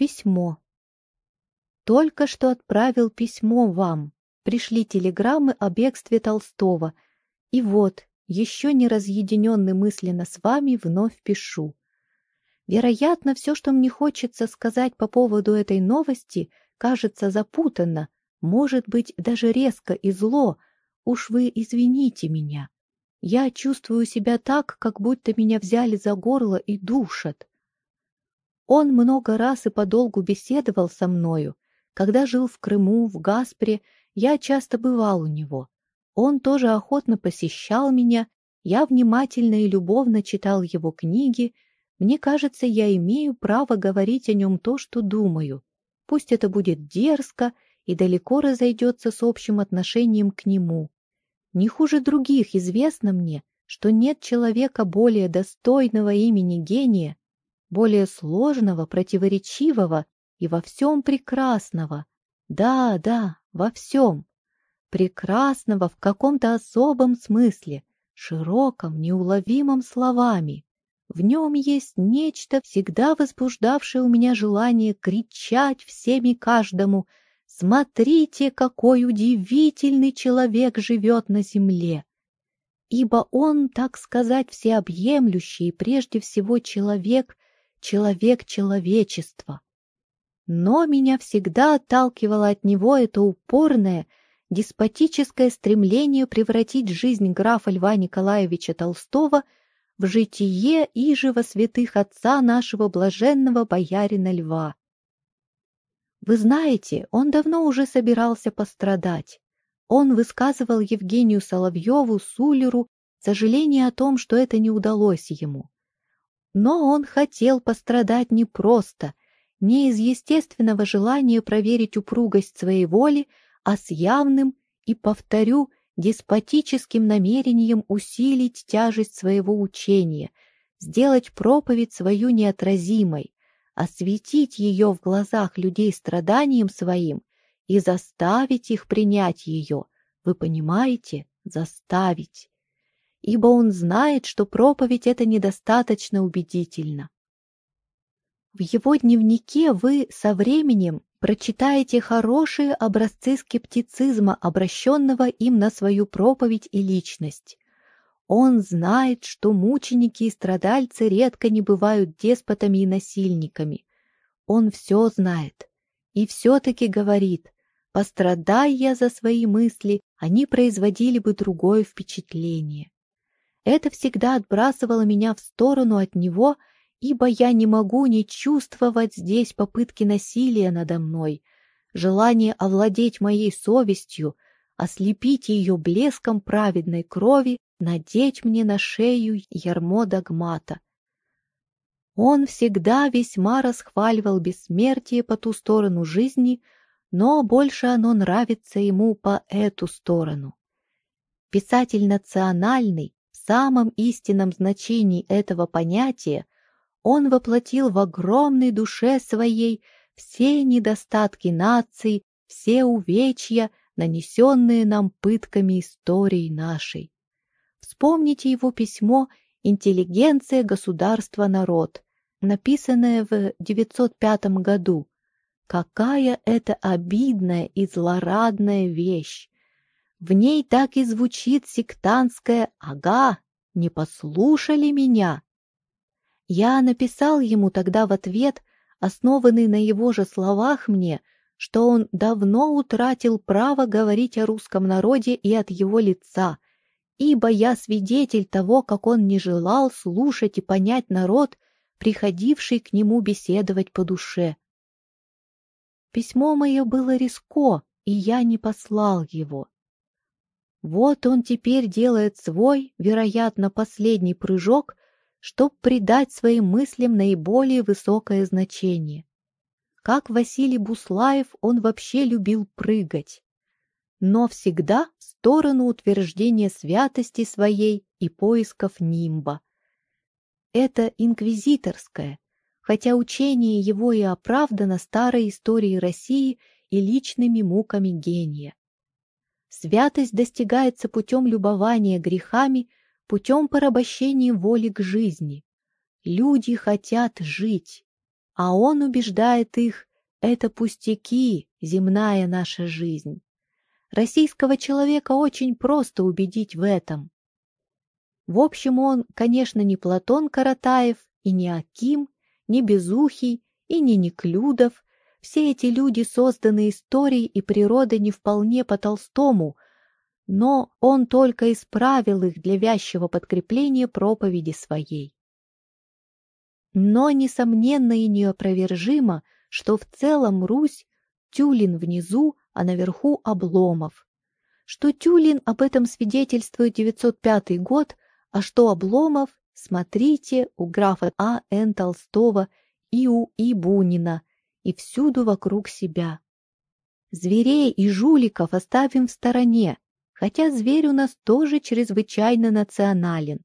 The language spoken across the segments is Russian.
Письмо. Только что отправил письмо вам. Пришли телеграммы о бегстве Толстого. И вот, еще не разъединенный мысленно с вами, вновь пишу. Вероятно, все, что мне хочется сказать по поводу этой новости, кажется запутанно, может быть, даже резко и зло. Уж вы извините меня. Я чувствую себя так, как будто меня взяли за горло и душат. Он много раз и подолгу беседовал со мною. Когда жил в Крыму, в Гаспре, я часто бывал у него. Он тоже охотно посещал меня, я внимательно и любовно читал его книги, мне кажется, я имею право говорить о нем то, что думаю. Пусть это будет дерзко и далеко разойдется с общим отношением к нему. Не хуже других известно мне, что нет человека более достойного имени гения, более сложного, противоречивого и во всем прекрасного. Да, да, во всем. Прекрасного в каком-то особом смысле, широком, неуловимом словами. В нем есть нечто, всегда возбуждавшее у меня желание кричать всем и каждому «Смотрите, какой удивительный человек живет на земле!» Ибо он, так сказать, всеобъемлющий и прежде всего человек, человек человечества. Но меня всегда отталкивало от него это упорное, деспотическое стремление превратить жизнь графа Льва Николаевича Толстого – в житие Ижева святых отца нашего блаженного боярина Льва. Вы знаете, он давно уже собирался пострадать. Он высказывал Евгению Соловьеву, Сулеру, сожаление о том, что это не удалось ему. Но он хотел пострадать не просто, не из естественного желания проверить упругость своей воли, а с явным и, повторю, деспотическим намерением усилить тяжесть своего учения, сделать проповедь свою неотразимой, осветить ее в глазах людей страданием своим и заставить их принять ее. Вы понимаете? Заставить. Ибо он знает, что проповедь это недостаточно убедительно. В его дневнике вы со временем прочитаете хорошие образцы скептицизма, обращенного им на свою проповедь и личность. Он знает, что мученики и страдальцы редко не бывают деспотами и насильниками. Он все знает. И все-таки говорит, пострадай я за свои мысли, они производили бы другое впечатление. Это всегда отбрасывало меня в сторону от него – ибо я не могу не чувствовать здесь попытки насилия надо мной, желание овладеть моей совестью, ослепить ее блеском праведной крови, надеть мне на шею ярмо догмата. Он всегда весьма расхваливал бессмертие по ту сторону жизни, но больше оно нравится ему по эту сторону. Писатель национальный самом истинном значении этого понятия он воплотил в огромной душе своей все недостатки наций, все увечья, нанесенные нам пытками истории нашей. Вспомните его письмо «Интеллигенция, государство, народ», написанное в 905 году. Какая это обидная и злорадная вещь! В ней так и звучит сектантское «Ага, не послушали меня!» Я написал ему тогда в ответ, основанный на его же словах мне, что он давно утратил право говорить о русском народе и от его лица, ибо я свидетель того, как он не желал слушать и понять народ, приходивший к нему беседовать по душе. Письмо мое было риско, и я не послал его. Вот он теперь делает свой, вероятно, последний прыжок чтобы придать своим мыслям наиболее высокое значение. Как Василий Буслаев он вообще любил прыгать, но всегда в сторону утверждения святости своей и поисков нимба. Это инквизиторское, хотя учение его и оправдано старой историей России и личными муками гения. Святость достигается путем любования грехами путем порабощения воли к жизни. Люди хотят жить, а он убеждает их, это пустяки, земная наша жизнь. Российского человека очень просто убедить в этом. В общем, он, конечно, не Платон Каратаев и не Аким, не Безухий и не Неклюдов. Все эти люди созданы историей и природой не вполне по Толстому, но он только исправил их для вязчего подкрепления проповеди своей. Но несомненно и неопровержимо, что в целом Русь Тюлин внизу, а наверху Обломов. Что Тюлин об этом свидетельствует 905 год, а что Обломов, смотрите у графа А. Н. Толстого и у И. Бунина, и всюду вокруг себя. Зверей и жуликов оставим в стороне, хотя зверь у нас тоже чрезвычайно национален.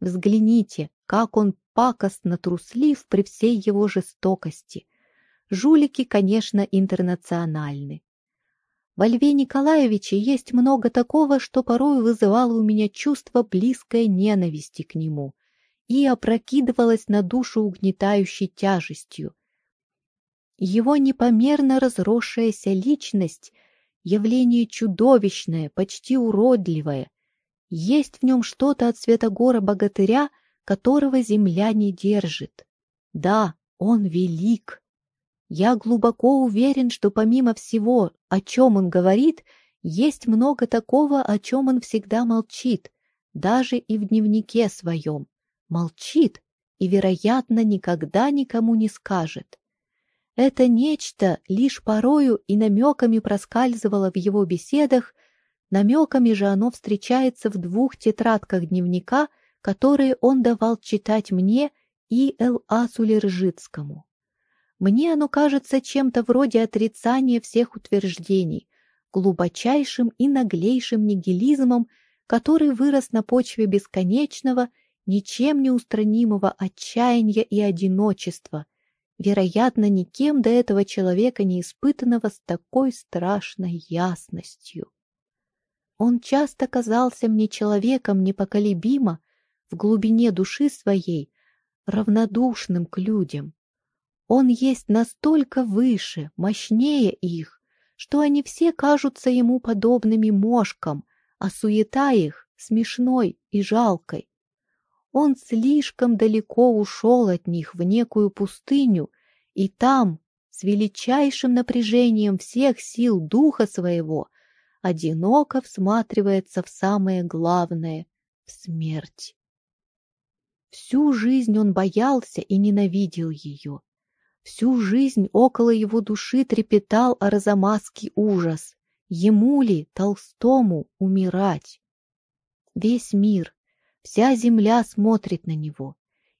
Взгляните, как он пакостно труслив при всей его жестокости. Жулики, конечно, интернациональны. Во Льве Николаевиче есть много такого, что порой вызывало у меня чувство близкой ненависти к нему и опрокидывалось на душу угнетающей тяжестью. Его непомерно разросшаяся личность — явление чудовищное, почти уродливое. Есть в нем что-то от Святогора-богатыря, которого земля не держит. Да, он велик, я глубоко уверен, что помимо всего, о чем он говорит, есть много такого, о чем он всегда молчит, даже и в дневнике своем. Молчит и, вероятно, никогда никому не скажет. Это нечто лишь порою и намеками проскальзывало в его беседах, намеками же оно встречается в двух тетрадках дневника, которые он давал читать мне и Л.А. Сулержицкому. Мне оно кажется чем-то вроде отрицания всех утверждений, глубочайшим и наглейшим нигилизмом, который вырос на почве бесконечного, ничем не устранимого отчаяния и одиночества, вероятно, никем до этого человека не испытанного с такой страшной ясностью. Он часто казался мне человеком непоколебимо, в глубине души своей, равнодушным к людям. Он есть настолько выше, мощнее их, что они все кажутся ему подобными мошкам, а суета их смешной и жалкой. Он слишком далеко ушел от них в некую пустыню, и там, с величайшим напряжением всех сил духа своего, одиноко всматривается в самое главное — в смерть. Всю жизнь он боялся и ненавидел ее. Всю жизнь около его души трепетал арзамасский ужас. Ему ли, Толстому, умирать? Весь мир, вся земля смотрит на него.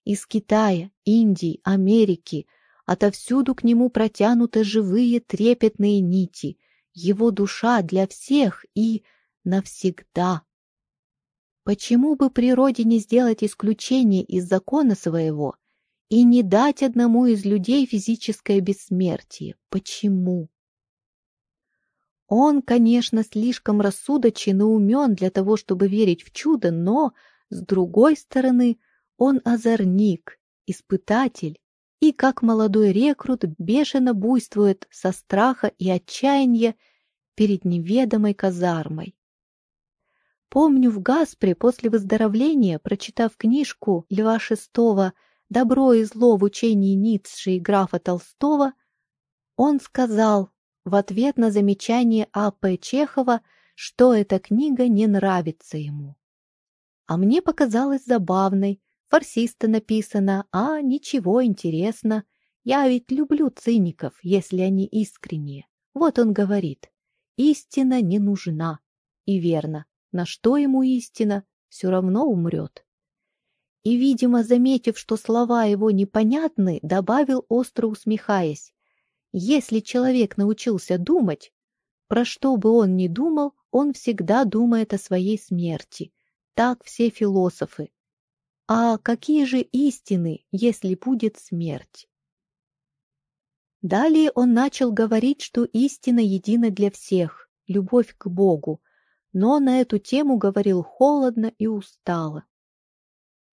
Из Китая, Индии, Америки, отовсюду к нему протянуты живые трепетные нити. Его душа для всех и навсегда. Почему бы природе не сделать исключение из закона своего — и не дать одному из людей физическое бессмертие. Почему? Он, конечно, слишком рассудочен и умен для того, чтобы верить в чудо, но, с другой стороны, он озорник, испытатель, и, как молодой рекрут, бешено буйствует со страха и отчаяния перед неведомой казармой. Помню в Гаспре после выздоровления, прочитав книжку Льва Шестого добро и зло в учении Ницше и графа Толстого, он сказал в ответ на замечание А.П. Чехова, что эта книга не нравится ему. А мне показалось забавной, фарсисто написано, а ничего интересно. Я ведь люблю циников, если они искренние. Вот он говорит, истина не нужна. И верно, на что ему истина, все равно умрет и, видимо, заметив, что слова его непонятны, добавил, остро усмехаясь. Если человек научился думать, про что бы он ни думал, он всегда думает о своей смерти. Так все философы. А какие же истины, если будет смерть? Далее он начал говорить, что истина едина для всех, любовь к Богу, но на эту тему говорил холодно и устало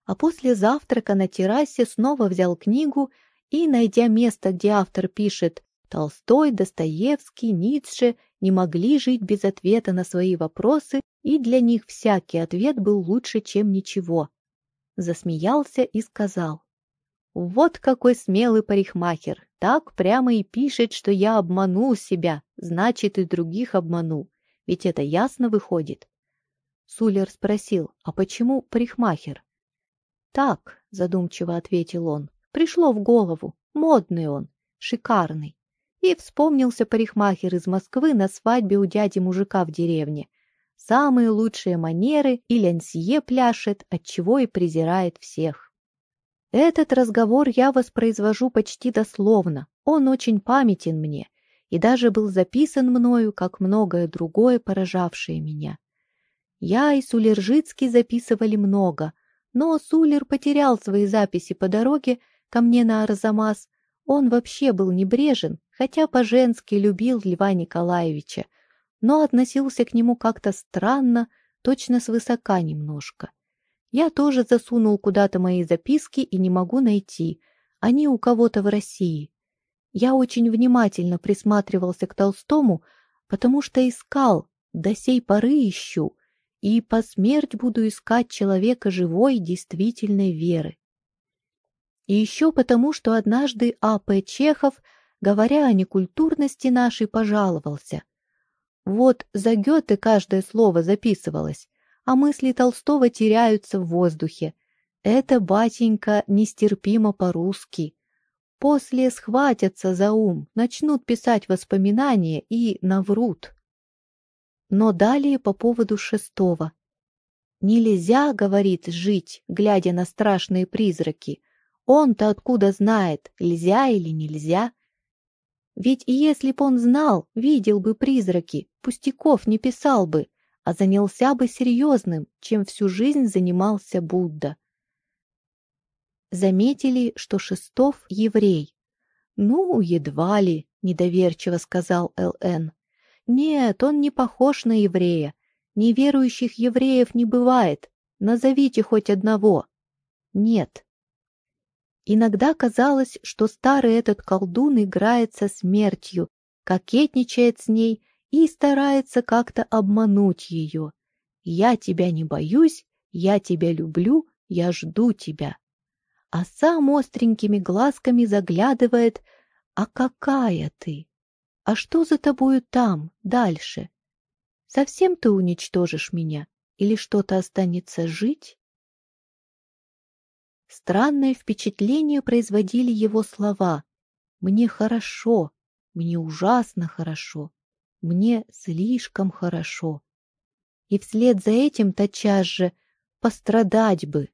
а после завтрака на террасе снова взял книгу и, найдя место, где автор пишет «Толстой, Достоевский, Ницше не могли жить без ответа на свои вопросы, и для них всякий ответ был лучше, чем ничего», засмеялся и сказал «Вот какой смелый парикмахер, так прямо и пишет, что я обманул себя, значит и других обманул, ведь это ясно выходит». Сулер спросил, а почему парикмахер? «Так», — задумчиво ответил он, — «пришло в голову. Модный он, шикарный». И вспомнился парикмахер из Москвы на свадьбе у дяди мужика в деревне. Самые лучшие манеры и лянсье пляшет, отчего и презирает всех. Этот разговор я воспроизвожу почти дословно, он очень памятен мне и даже был записан мною, как многое другое, поражавшее меня. Я и Сулержицкий записывали много — но Сулер потерял свои записи по дороге ко мне на Арзамас. Он вообще был небрежен, хотя по-женски любил Льва Николаевича, но относился к нему как-то странно, точно свысока немножко. Я тоже засунул куда-то мои записки и не могу найти. Они у кого-то в России. Я очень внимательно присматривался к Толстому, потому что искал, до сей поры ищу, и по смерть буду искать человека живой, действительной веры. И еще потому, что однажды А.П. Чехов, говоря о некультурности нашей, пожаловался. Вот за Гёте каждое слово записывалось, а мысли Толстого теряются в воздухе. Это, батенька, нестерпимо по-русски. После схватятся за ум, начнут писать воспоминания и наврут. Но далее по поводу шестого. «Нельзя, — говорит, — жить, глядя на страшные призраки. Он-то откуда знает, нельзя или нельзя? Ведь если б он знал, видел бы призраки, пустяков не писал бы, а занялся бы серьезным, чем всю жизнь занимался Будда. Заметили, что Шестов — еврей. «Ну, едва ли», — недоверчиво сказал Л.Н. Нет, он не похож на еврея. Неверующих евреев не бывает. Назовите хоть одного. Нет. Иногда казалось, что старый этот колдун играет со смертью, кокетничает с ней и старается как-то обмануть ее. «Я тебя не боюсь, я тебя люблю, я жду тебя». А сам остренькими глазками заглядывает «А какая ты?» А что за тобою там, дальше? Совсем ты уничтожишь меня? Или что-то останется жить? Странное впечатление производили его слова. «Мне хорошо, мне ужасно хорошо, мне слишком хорошо». И вслед за этим тотчас же «пострадать бы».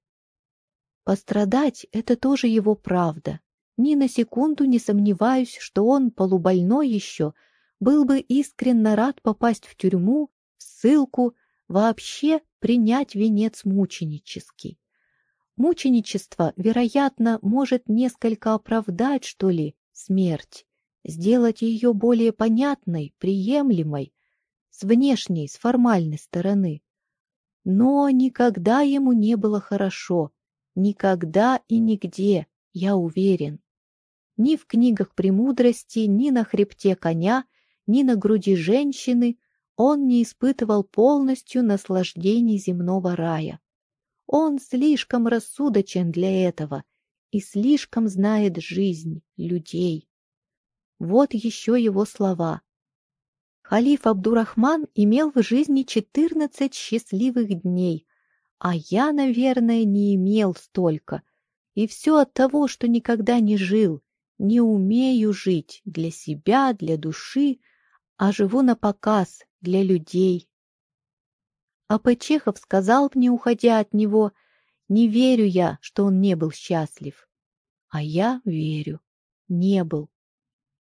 Пострадать — это тоже его правда. Ни на секунду не сомневаюсь, что он, полубольной еще, был бы искренне рад попасть в тюрьму, в ссылку, вообще принять венец мученический. Мученичество, вероятно, может несколько оправдать, что ли, смерть, сделать ее более понятной, приемлемой, с внешней, с формальной стороны. Но никогда ему не было хорошо, никогда и нигде, я уверен. Ни в книгах премудрости, ни на хребте коня, ни на груди женщины он не испытывал полностью наслаждений земного рая. Он слишком рассудочен для этого и слишком знает жизнь людей. Вот еще его слова. Халиф Абдурахман имел в жизни четырнадцать счастливых дней, а я, наверное, не имел столько. И все от того, что никогда не жил, не умею жить для себя, для души, а живу на показ для людей. А Печехов сказал мне, уходя от него, не верю я, что он не был счастлив. А я верю, не был.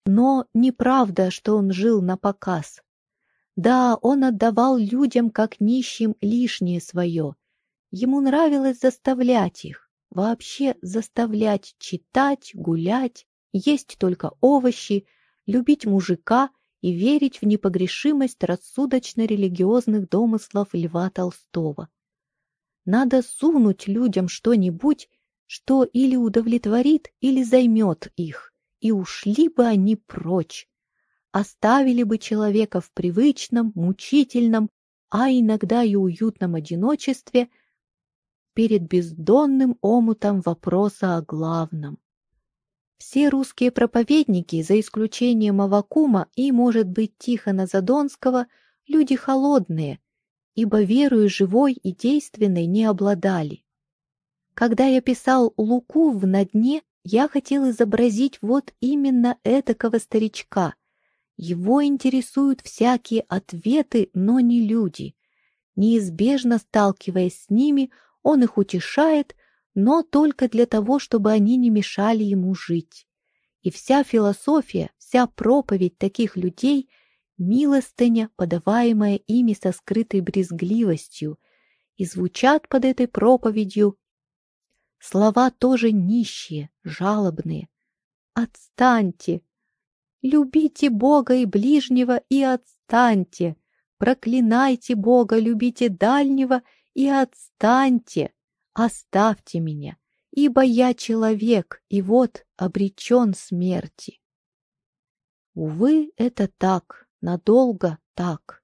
Но неправда, что он жил на показ. Да, он отдавал людям, как нищим, лишнее свое. Ему нравилось заставлять их, вообще заставлять читать, гулять, есть только овощи, любить мужика и верить в непогрешимость рассудочно-религиозных домыслов Льва Толстого. Надо сунуть людям что-нибудь, что или удовлетворит, или займет их, и ушли бы они прочь. Оставили бы человека в привычном, мучительном, а иногда и уютном одиночестве перед бездонным омутом вопроса о главном. Все русские проповедники, за исключением Авакума и, может быть, Тихона Задонского, люди холодные, ибо верою живой и действенной не обладали. Когда я писал Луку в «На дне», я хотел изобразить вот именно этакого старичка. Его интересуют всякие ответы, но не люди. Неизбежно сталкиваясь с ними, он их утешает, но только для того, чтобы они не мешали ему жить. И вся философия, вся проповедь таких людей — милостыня, подаваемая ими со скрытой брезгливостью, и звучат под этой проповедью слова тоже нищие, жалобные. «Отстаньте! Любите Бога и ближнего и отстаньте! Проклинайте Бога, любите дальнего и отстаньте!» оставьте меня, ибо я человек, и вот обречен смерти. Увы, это так, надолго так,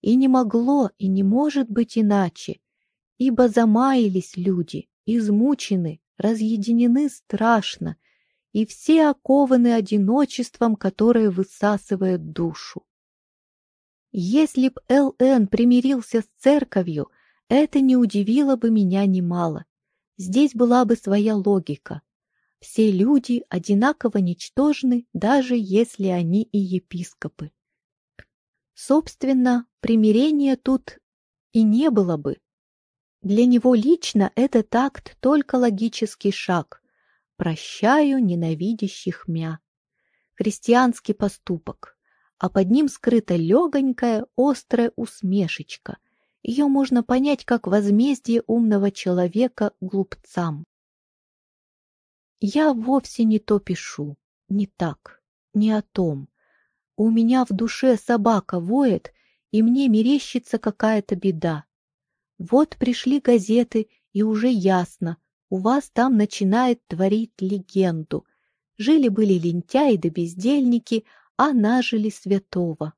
и не могло и не может быть иначе, ибо замаялись люди, измучены, разъединены страшно, и все окованы одиночеством, которое высасывает душу. Если б Л.Н. примирился с церковью, это не удивило бы меня немало. Здесь была бы своя логика. Все люди одинаково ничтожны, даже если они и епископы. Собственно, примирения тут и не было бы. Для него лично этот акт только логический шаг. Прощаю ненавидящих мя. Христианский поступок, а под ним скрыта легонькая, острая усмешечка, ее можно понять как возмездие умного человека глупцам. Я вовсе не то пишу, не так, не о том. У меня в душе собака воет, и мне мерещится какая-то беда. Вот пришли газеты, и уже ясно, у вас там начинает творить легенду. Жили-были лентяи да бездельники, а нажили святого.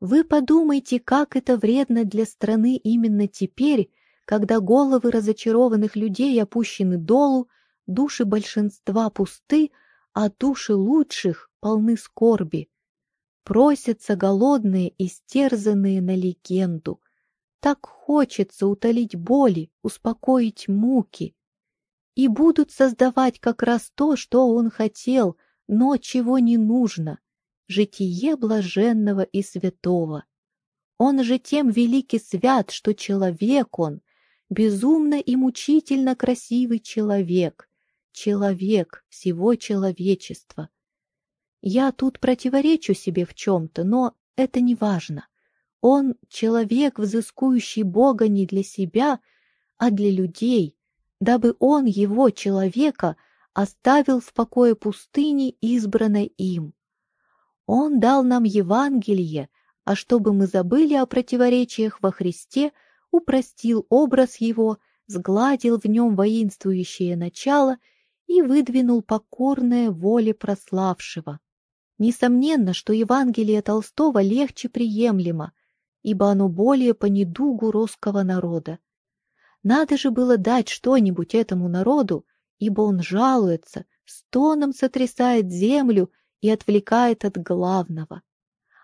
Вы подумайте, как это вредно для страны именно теперь, когда головы разочарованных людей опущены долу, души большинства пусты, а души лучших полны скорби. Просятся голодные, истерзанные на легенду. Так хочется утолить боли, успокоить муки. И будут создавать как раз то, что он хотел, но чего не нужно житие блаженного и святого. Он же тем великий свят, что человек он, безумно и мучительно красивый человек, человек всего человечества. Я тут противоречу себе в чем-то, но это не важно. Он человек, взыскующий Бога не для себя, а для людей, дабы он его, человека, оставил в покое пустыни, избранной им. Он дал нам Евангелие, а чтобы мы забыли о противоречиях во Христе, упростил образ его, сгладил в нем воинствующее начало и выдвинул покорное воле прославшего. Несомненно, что Евангелие Толстого легче приемлемо, ибо оно более по недугу русского народа. Надо же было дать что-нибудь этому народу, ибо он жалуется, стоном сотрясает землю и отвлекает от главного.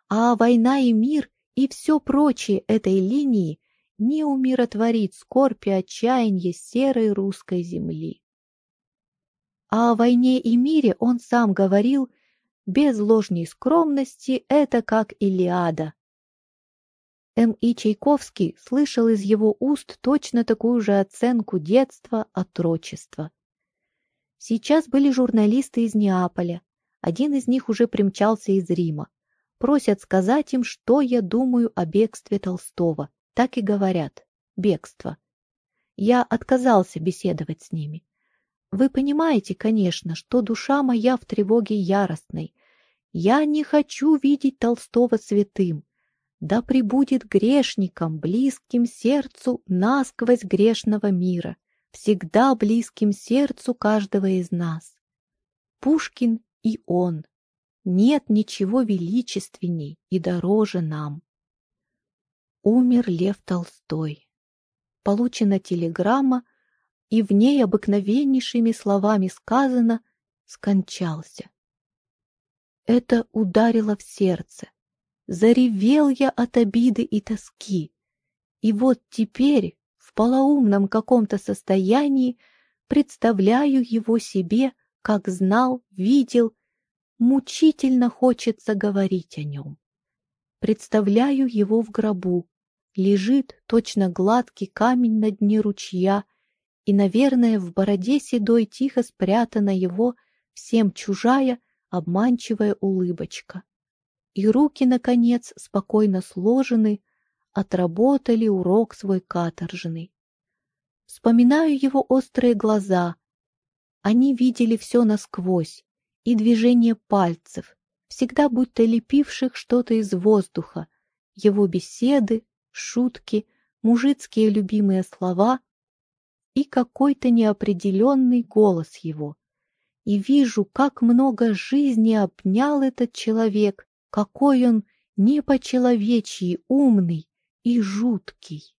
А война и мир и все прочее этой линии не умиротворит скорбь и отчаяние серой русской земли. А о войне и мире он сам говорил, без ложной скромности, это как Илиада. М.И. Чайковский слышал из его уст точно такую же оценку детства, отрочества. Сейчас были журналисты из Неаполя, один из них уже примчался из Рима. Просят сказать им, что я думаю о бегстве Толстого. Так и говорят. Бегство. Я отказался беседовать с ними. Вы понимаете, конечно, что душа моя в тревоге яростной. Я не хочу видеть Толстого святым. Да прибудет грешником, близким сердцу насквозь грешного мира. всегда близким сердцу каждого из нас. Пушкин и он. Нет ничего величественней и дороже нам. Умер Лев Толстой. Получена телеграмма, и в ней обыкновеннейшими словами сказано «скончался». Это ударило в сердце. Заревел я от обиды и тоски. И вот теперь, в полоумном каком-то состоянии, представляю его себе, как знал, видел, мучительно хочется говорить о нем. Представляю его в гробу. Лежит точно гладкий камень на дне ручья, и, наверное, в бороде седой тихо спрятана его всем чужая, обманчивая улыбочка. И руки, наконец, спокойно сложены, отработали урок свой каторжный. Вспоминаю его острые глаза. Они видели все насквозь, и движение пальцев, всегда будто лепивших что-то из воздуха, его беседы, шутки, мужицкие любимые слова и какой-то неопределенный голос его и вижу, как много жизни обнял этот человек, какой он не по-человечьи умный и жуткий.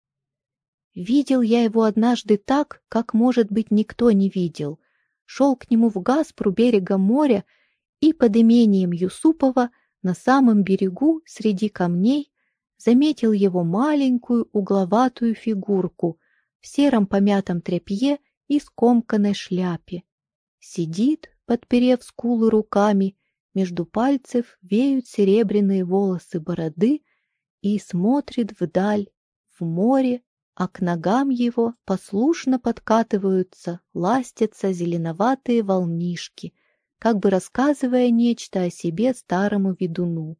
Видел я его однажды так, как, может быть, никто не видел. Шел к нему в Гаспру берега моря и под имением Юсупова на самом берегу среди камней заметил его маленькую угловатую фигурку в сером помятом тряпье и скомканной шляпе. Сидит, подперев скулы руками, между пальцев веют серебряные волосы бороды и смотрит вдаль, в море, а к ногам его послушно подкатываются, ластятся зеленоватые волнишки, как бы рассказывая нечто о себе старому ведуну.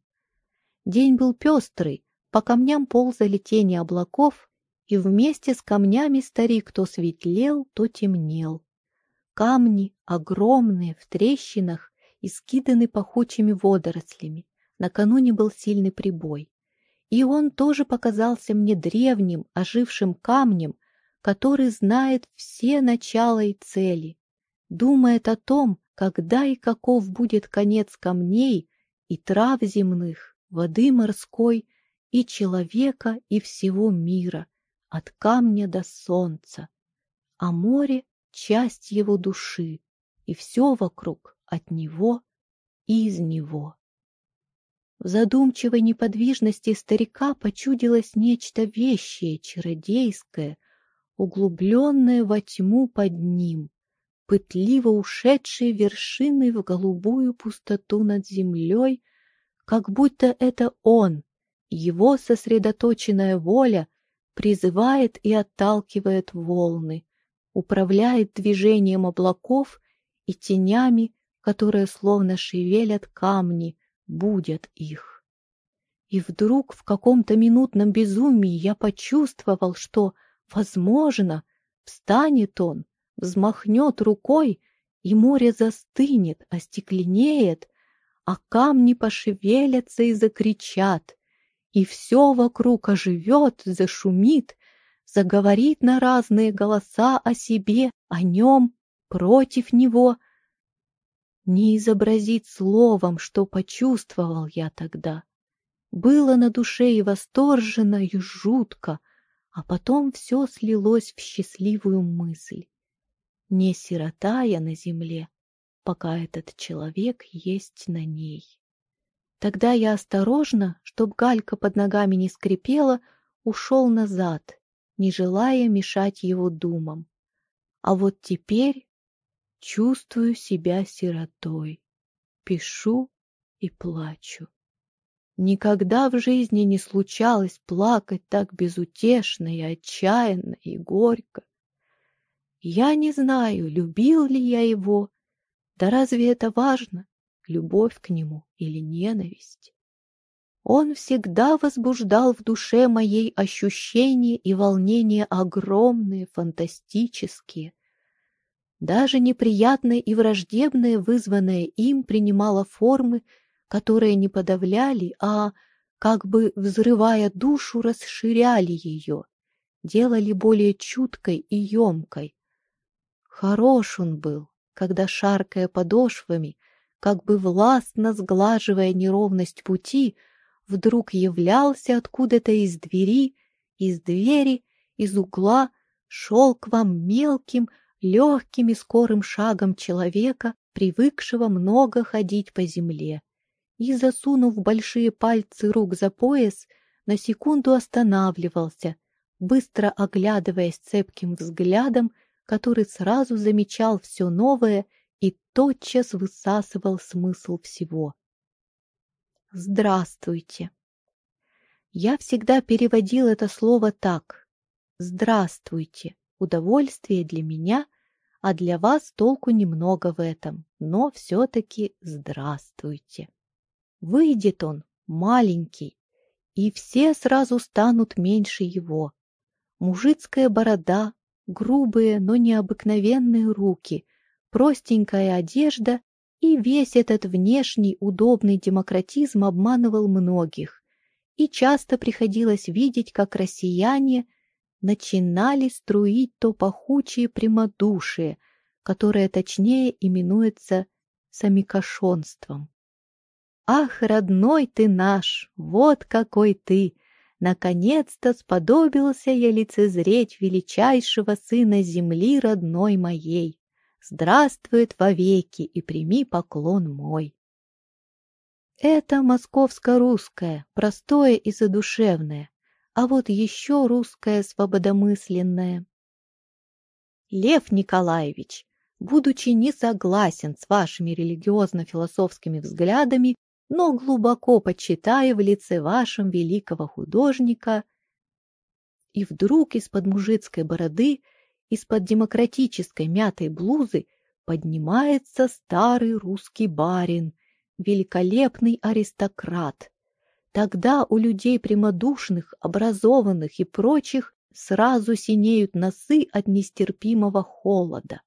День был пестрый, по камням ползали тени облаков, и вместе с камнями старик то светлел, то темнел. Камни, огромные, в трещинах и скиданы пахучими водорослями. Накануне был сильный прибой. И он тоже показался мне древним, ожившим камнем, который знает все начала и цели, думает о том, когда и каков будет конец камней и трав земных, воды морской и человека и всего мира, от камня до солнца. А море часть его души, и все вокруг от него и из него. В задумчивой неподвижности старика почудилось нечто вещее, чародейское, углубленное во тьму под ним, пытливо ушедшие вершины в голубую пустоту над землей, как будто это он, его сосредоточенная воля, призывает и отталкивает волны, управляет движением облаков и тенями, которые словно шевелят камни, будят их. И вдруг в каком-то минутном безумии я почувствовал, что, возможно, встанет он, взмахнет рукой, и море застынет, остекленеет, а камни пошевелятся и закричат, и все вокруг оживет, зашумит, заговорит на разные голоса о себе, о нем, против него. Не изобразить словом, что почувствовал я тогда. Было на душе и восторженно, и жутко, а потом все слилось в счастливую мысль. Не сирота я на земле, пока этот человек есть на ней. Тогда я осторожно, чтоб галька под ногами не скрипела, ушел назад, не желая мешать его думам. А вот теперь чувствую себя сиротой, пишу и плачу. Никогда в жизни не случалось плакать так безутешно и отчаянно и горько. Я не знаю, любил ли я его, да разве это важно, любовь к нему или ненависть? Он всегда возбуждал в душе моей ощущения и волнения огромные, фантастические. Даже неприятное и враждебное, вызванное им, принимало формы, которые не подавляли, а, как бы взрывая душу, расширяли ее, делали более чуткой и емкой, Хорош он был, когда, шаркая подошвами, как бы властно сглаживая неровность пути, вдруг являлся откуда-то из двери, из двери, из угла, шел к вам мелким, легким и скорым шагом человека, привыкшего много ходить по земле, и, засунув большие пальцы рук за пояс, на секунду останавливался, быстро оглядываясь цепким взглядом, который сразу замечал все новое и тотчас высасывал смысл всего. «Здравствуйте!» Я всегда переводил это слово так. «Здравствуйте!» Удовольствие для меня, а для вас толку немного в этом, но все-таки здравствуйте. Выйдет он, маленький, и все сразу станут меньше его. Мужицкая борода, грубые, но необыкновенные руки, простенькая одежда и весь этот внешний удобный демократизм обманывал многих. И часто приходилось видеть, как россияне начинали струить то пахучее прямодушие, которое точнее именуется самикошонством. «Ах, родной ты наш, вот какой ты! Наконец-то сподобился я лицезреть величайшего сына земли родной моей. Здравствует вовеки и прими поклон мой. Это московско-русское, простое и задушевное, а вот еще русское свободомысленное. Лев Николаевич, будучи не согласен с вашими религиозно-философскими взглядами, но глубоко почитая в лице вашем великого художника. И вдруг из-под мужицкой бороды, из-под демократической мятой блузы поднимается старый русский барин, великолепный аристократ. Тогда у людей прямодушных, образованных и прочих сразу синеют носы от нестерпимого холода.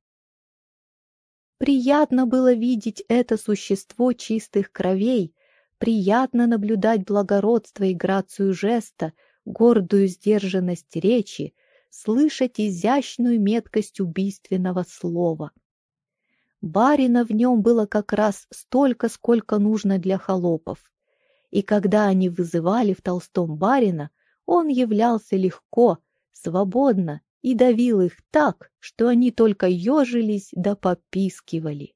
Приятно было видеть это существо чистых кровей, приятно наблюдать благородство и грацию жеста, гордую сдержанность речи, слышать изящную меткость убийственного слова. Барина в нем было как раз столько, сколько нужно для холопов. И когда они вызывали в Толстом барина, он являлся легко, свободно и давил их так, что они только ежились да попискивали.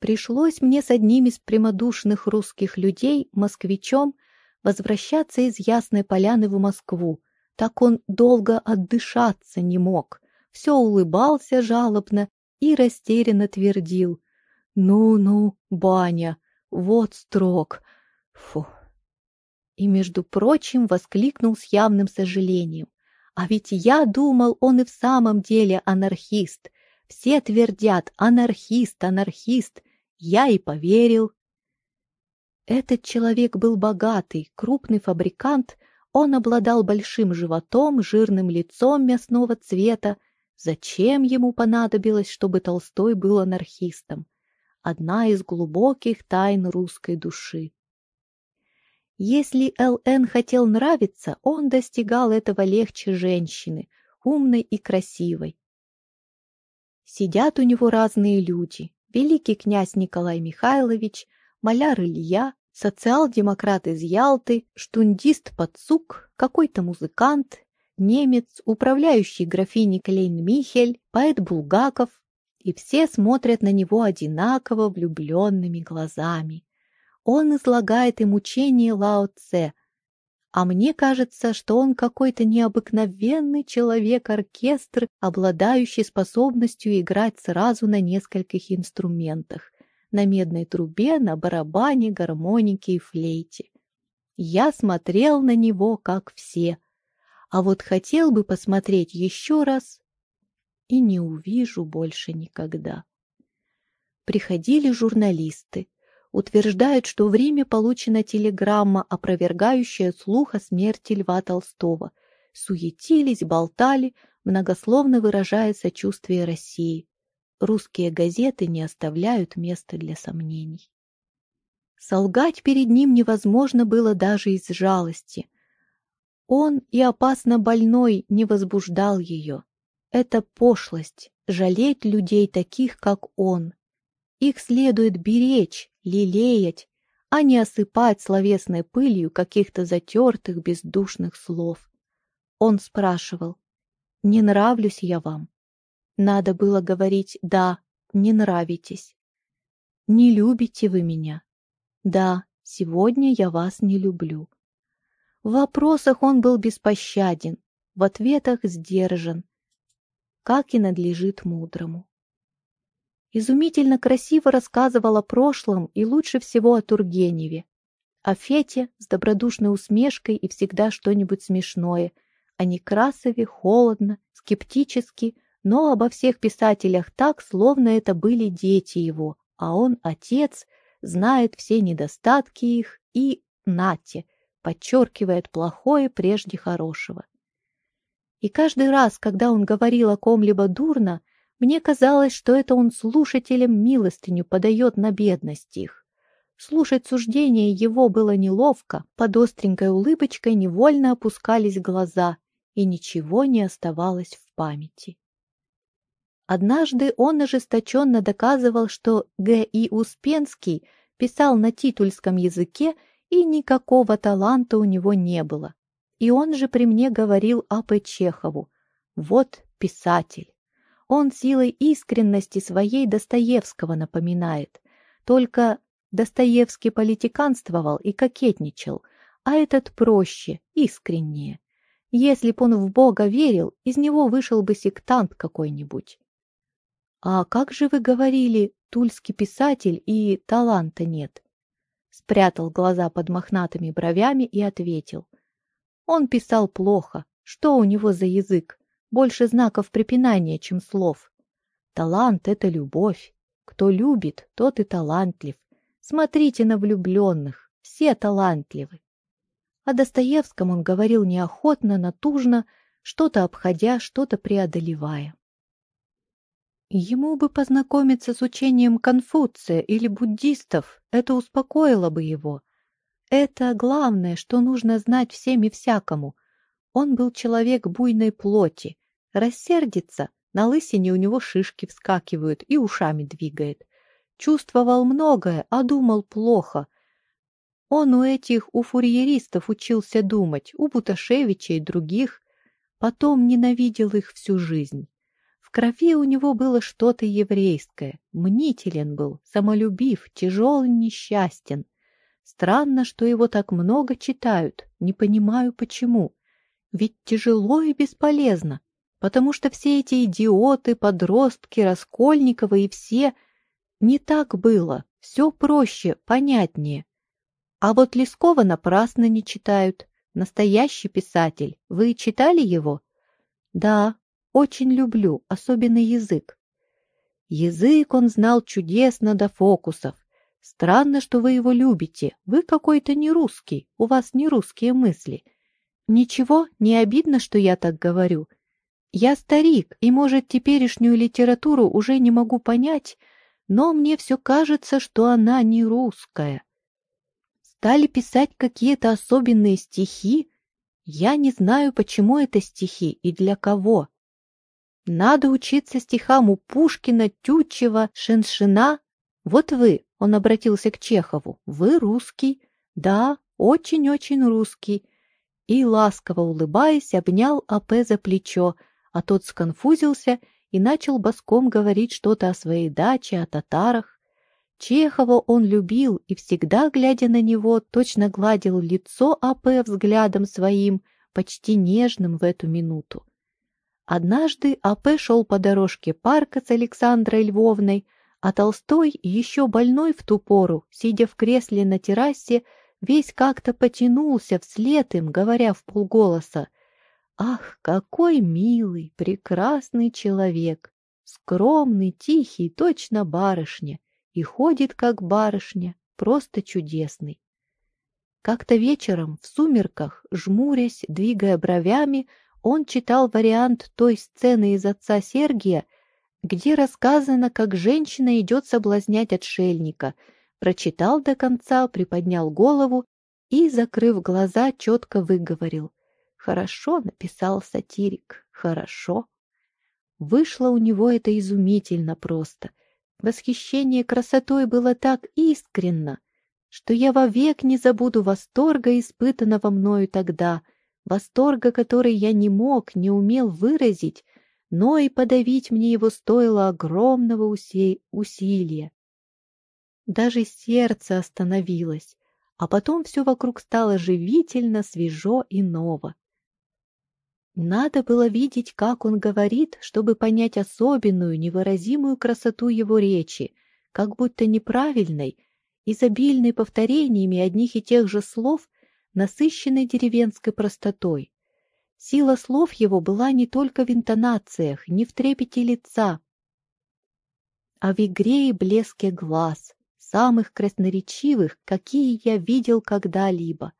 Пришлось мне с одним из прямодушных русских людей, москвичом, возвращаться из Ясной Поляны в Москву. Так он долго отдышаться не мог, все улыбался жалобно и растерянно твердил. «Ну-ну, баня, вот строк, фу!» И, между прочим, воскликнул с явным сожалением. А ведь я думал, он и в самом деле анархист. Все твердят «анархист, анархист». Я и поверил. Этот человек был богатый, крупный фабрикант, он обладал большим животом, жирным лицом мясного цвета. Зачем ему понадобилось, чтобы Толстой был анархистом? Одна из глубоких тайн русской души. Если Л.Н. хотел нравиться, он достигал этого легче женщины, умной и красивой. Сидят у него разные люди. Великий князь Николай Михайлович, маляр Илья, социал-демократ из Ялты, штундист Пацук, какой-то музыкант, немец, управляющий графиней Клейн-Михель, поэт Булгаков, и все смотрят на него одинаково влюбленными глазами. Он излагает им учение Лао Цэ, а мне кажется, что он какой-то необыкновенный человек-оркестр, обладающий способностью играть сразу на нескольких инструментах — на медной трубе, на барабане, гармонике и флейте. Я смотрел на него, как все, а вот хотел бы посмотреть еще раз и не увижу больше никогда. Приходили журналисты, утверждают, что в Риме получена телеграмма, опровергающая слух о смерти Льва Толстого. Суетились, болтали, многословно выражая сочувствие России. Русские газеты не оставляют места для сомнений. Солгать перед ним невозможно было даже из жалости. Он и опасно больной не возбуждал ее. Это пошлость, жалеть людей таких, как он. Их следует беречь, лелеять, а не осыпать словесной пылью каких-то затертых бездушных слов. Он спрашивал, «Не нравлюсь я вам?» Надо было говорить «да, не нравитесь». «Не любите вы меня?» «Да, сегодня я вас не люблю». В вопросах он был беспощаден, в ответах сдержан, как и надлежит мудрому. Изумительно красиво рассказывал о прошлом и лучше всего о Тургеневе. О Фете с добродушной усмешкой и всегда что-нибудь смешное, о Некрасове холодно, скептически, но обо всех писателях так, словно это были дети его, а он, отец, знает все недостатки их и, нате, подчеркивает плохое прежде хорошего. И каждый раз, когда он говорил о ком-либо дурно, мне казалось, что это он слушателям милостыню подает на бедность их. Слушать суждения его было неловко, под остренькой улыбочкой невольно опускались глаза, и ничего не оставалось в памяти. Однажды он ожесточенно доказывал, что Г. И. Успенский писал на титульском языке, и никакого таланта у него не было. И он же при мне говорил А. П. Чехову. Вот писатель. Он силой искренности своей Достоевского напоминает. Только Достоевский политиканствовал и кокетничал, а этот проще, искреннее. Если б он в Бога верил, из него вышел бы сектант какой-нибудь. «А как же вы говорили, тульский писатель и таланта нет?» Спрятал глаза под мохнатыми бровями и ответил. Он писал плохо. Что у него за язык? Больше знаков препинания, чем слов. Талант — это любовь. Кто любит, тот и талантлив. Смотрите на влюбленных. Все талантливы. О Достоевском он говорил неохотно, натужно, что-то обходя, что-то преодолевая. Ему бы познакомиться с учением Конфуция или буддистов, это успокоило бы его. Это главное, что нужно знать всем и всякому. Он был человек буйной плоти, Рассердится, на лысине у него шишки вскакивают и ушами двигает. Чувствовал многое, а думал плохо. Он у этих, у фурьеристов учился думать, у Буташевича и других. Потом ненавидел их всю жизнь. В крови у него было что-то еврейское. Мнителен был, самолюбив, тяжел и несчастен. Странно, что его так много читают. Не понимаю, почему. Ведь тяжело и бесполезно потому что все эти идиоты, подростки, Раскольниковы и все... Не так было, все проще, понятнее. А вот Лескова напрасно не читают. Настоящий писатель. Вы читали его? Да, очень люблю, особенно язык. Язык он знал чудесно до фокусов. Странно, что вы его любите. Вы какой-то не русский, у вас не русские мысли. Ничего, не обидно, что я так говорю. Я старик, и, может, теперешнюю литературу уже не могу понять, но мне все кажется, что она не русская. Стали писать какие-то особенные стихи. Я не знаю, почему это стихи и для кого. Надо учиться стихам у Пушкина, Тютчева, Шеншина. Вот вы, он обратился к Чехову, вы русский. Да, очень-очень русский. И, ласково улыбаясь, обнял А.П. за плечо, а тот сконфузился и начал боском говорить что-то о своей даче, о татарах. Чехова он любил и всегда, глядя на него, точно гладил лицо А.П. взглядом своим, почти нежным в эту минуту. Однажды А.П. шел по дорожке парка с Александрой Львовной, а Толстой, еще больной в ту пору, сидя в кресле на террасе, весь как-то потянулся вслед им, говоря в полголоса Ах, какой милый, прекрасный человек! Скромный, тихий, точно барышня, и ходит, как барышня, просто чудесный. Как-то вечером, в сумерках, жмурясь, двигая бровями, он читал вариант той сцены из отца Сергия, где рассказано, как женщина идет соблазнять отшельника, прочитал до конца, приподнял голову и, закрыв глаза, четко выговорил. Хорошо написал сатирик, хорошо. Вышло у него это изумительно просто. Восхищение красотой было так искренно, что я вовек не забуду восторга, испытанного мною тогда, восторга, который я не мог, не умел выразить, но и подавить мне его стоило огромного усилия. Даже сердце остановилось, а потом все вокруг стало живительно, свежо и ново. Надо было видеть, как он говорит, чтобы понять особенную, невыразимую красоту его речи, как будто неправильной, изобильной повторениями одних и тех же слов, насыщенной деревенской простотой. Сила слов его была не только в интонациях, не в трепете лица, а в игре и блеске глаз, самых красноречивых, какие я видел когда-либо.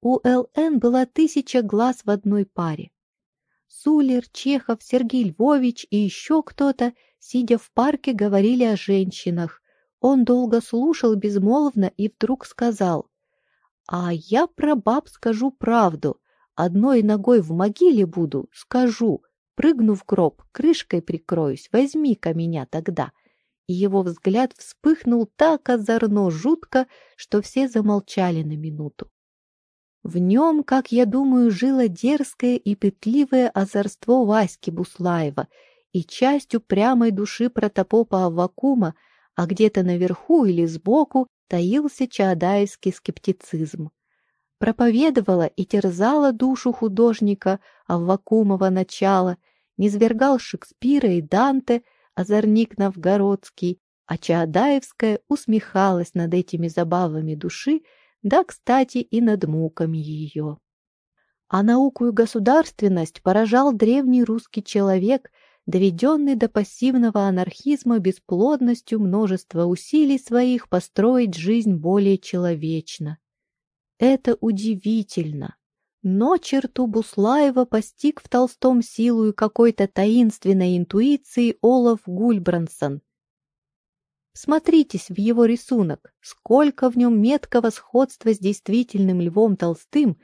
У ЛН была тысяча глаз в одной паре. Сулер, Чехов, Сергей Львович и еще кто-то, сидя в парке, говорили о женщинах. Он долго слушал безмолвно и вдруг сказал, «А я про баб скажу правду. Одной ногой в могиле буду, скажу. Прыгну в гроб, крышкой прикроюсь, возьми-ка меня тогда. Его взгляд вспыхнул так озорно, жутко, что все замолчали на минуту. В нем, как я думаю, жило дерзкое и пытливое озорство Васьки Буслаева и часть упрямой души протопопа Аввакума, а где-то наверху или сбоку таился чаадаевский скептицизм проповедовала и терзала душу художника Аввакумова начала, низвергал Шекспира и Данте, озорник новгородский, а Чаадаевская усмехалась над этими забавами души, да, кстати, и над муками ее. А науку и государственность поражал древний русский человек, доведенный до пассивного анархизма бесплодностью множества усилий своих построить жизнь более человечно. Это удивительно. Но черту Буслаева постиг в Толстом силу и какой-то таинственной интуиции Олаф Гульбрансон. Смотритесь в его рисунок, сколько в нем меткого сходства с действительным Львом Толстым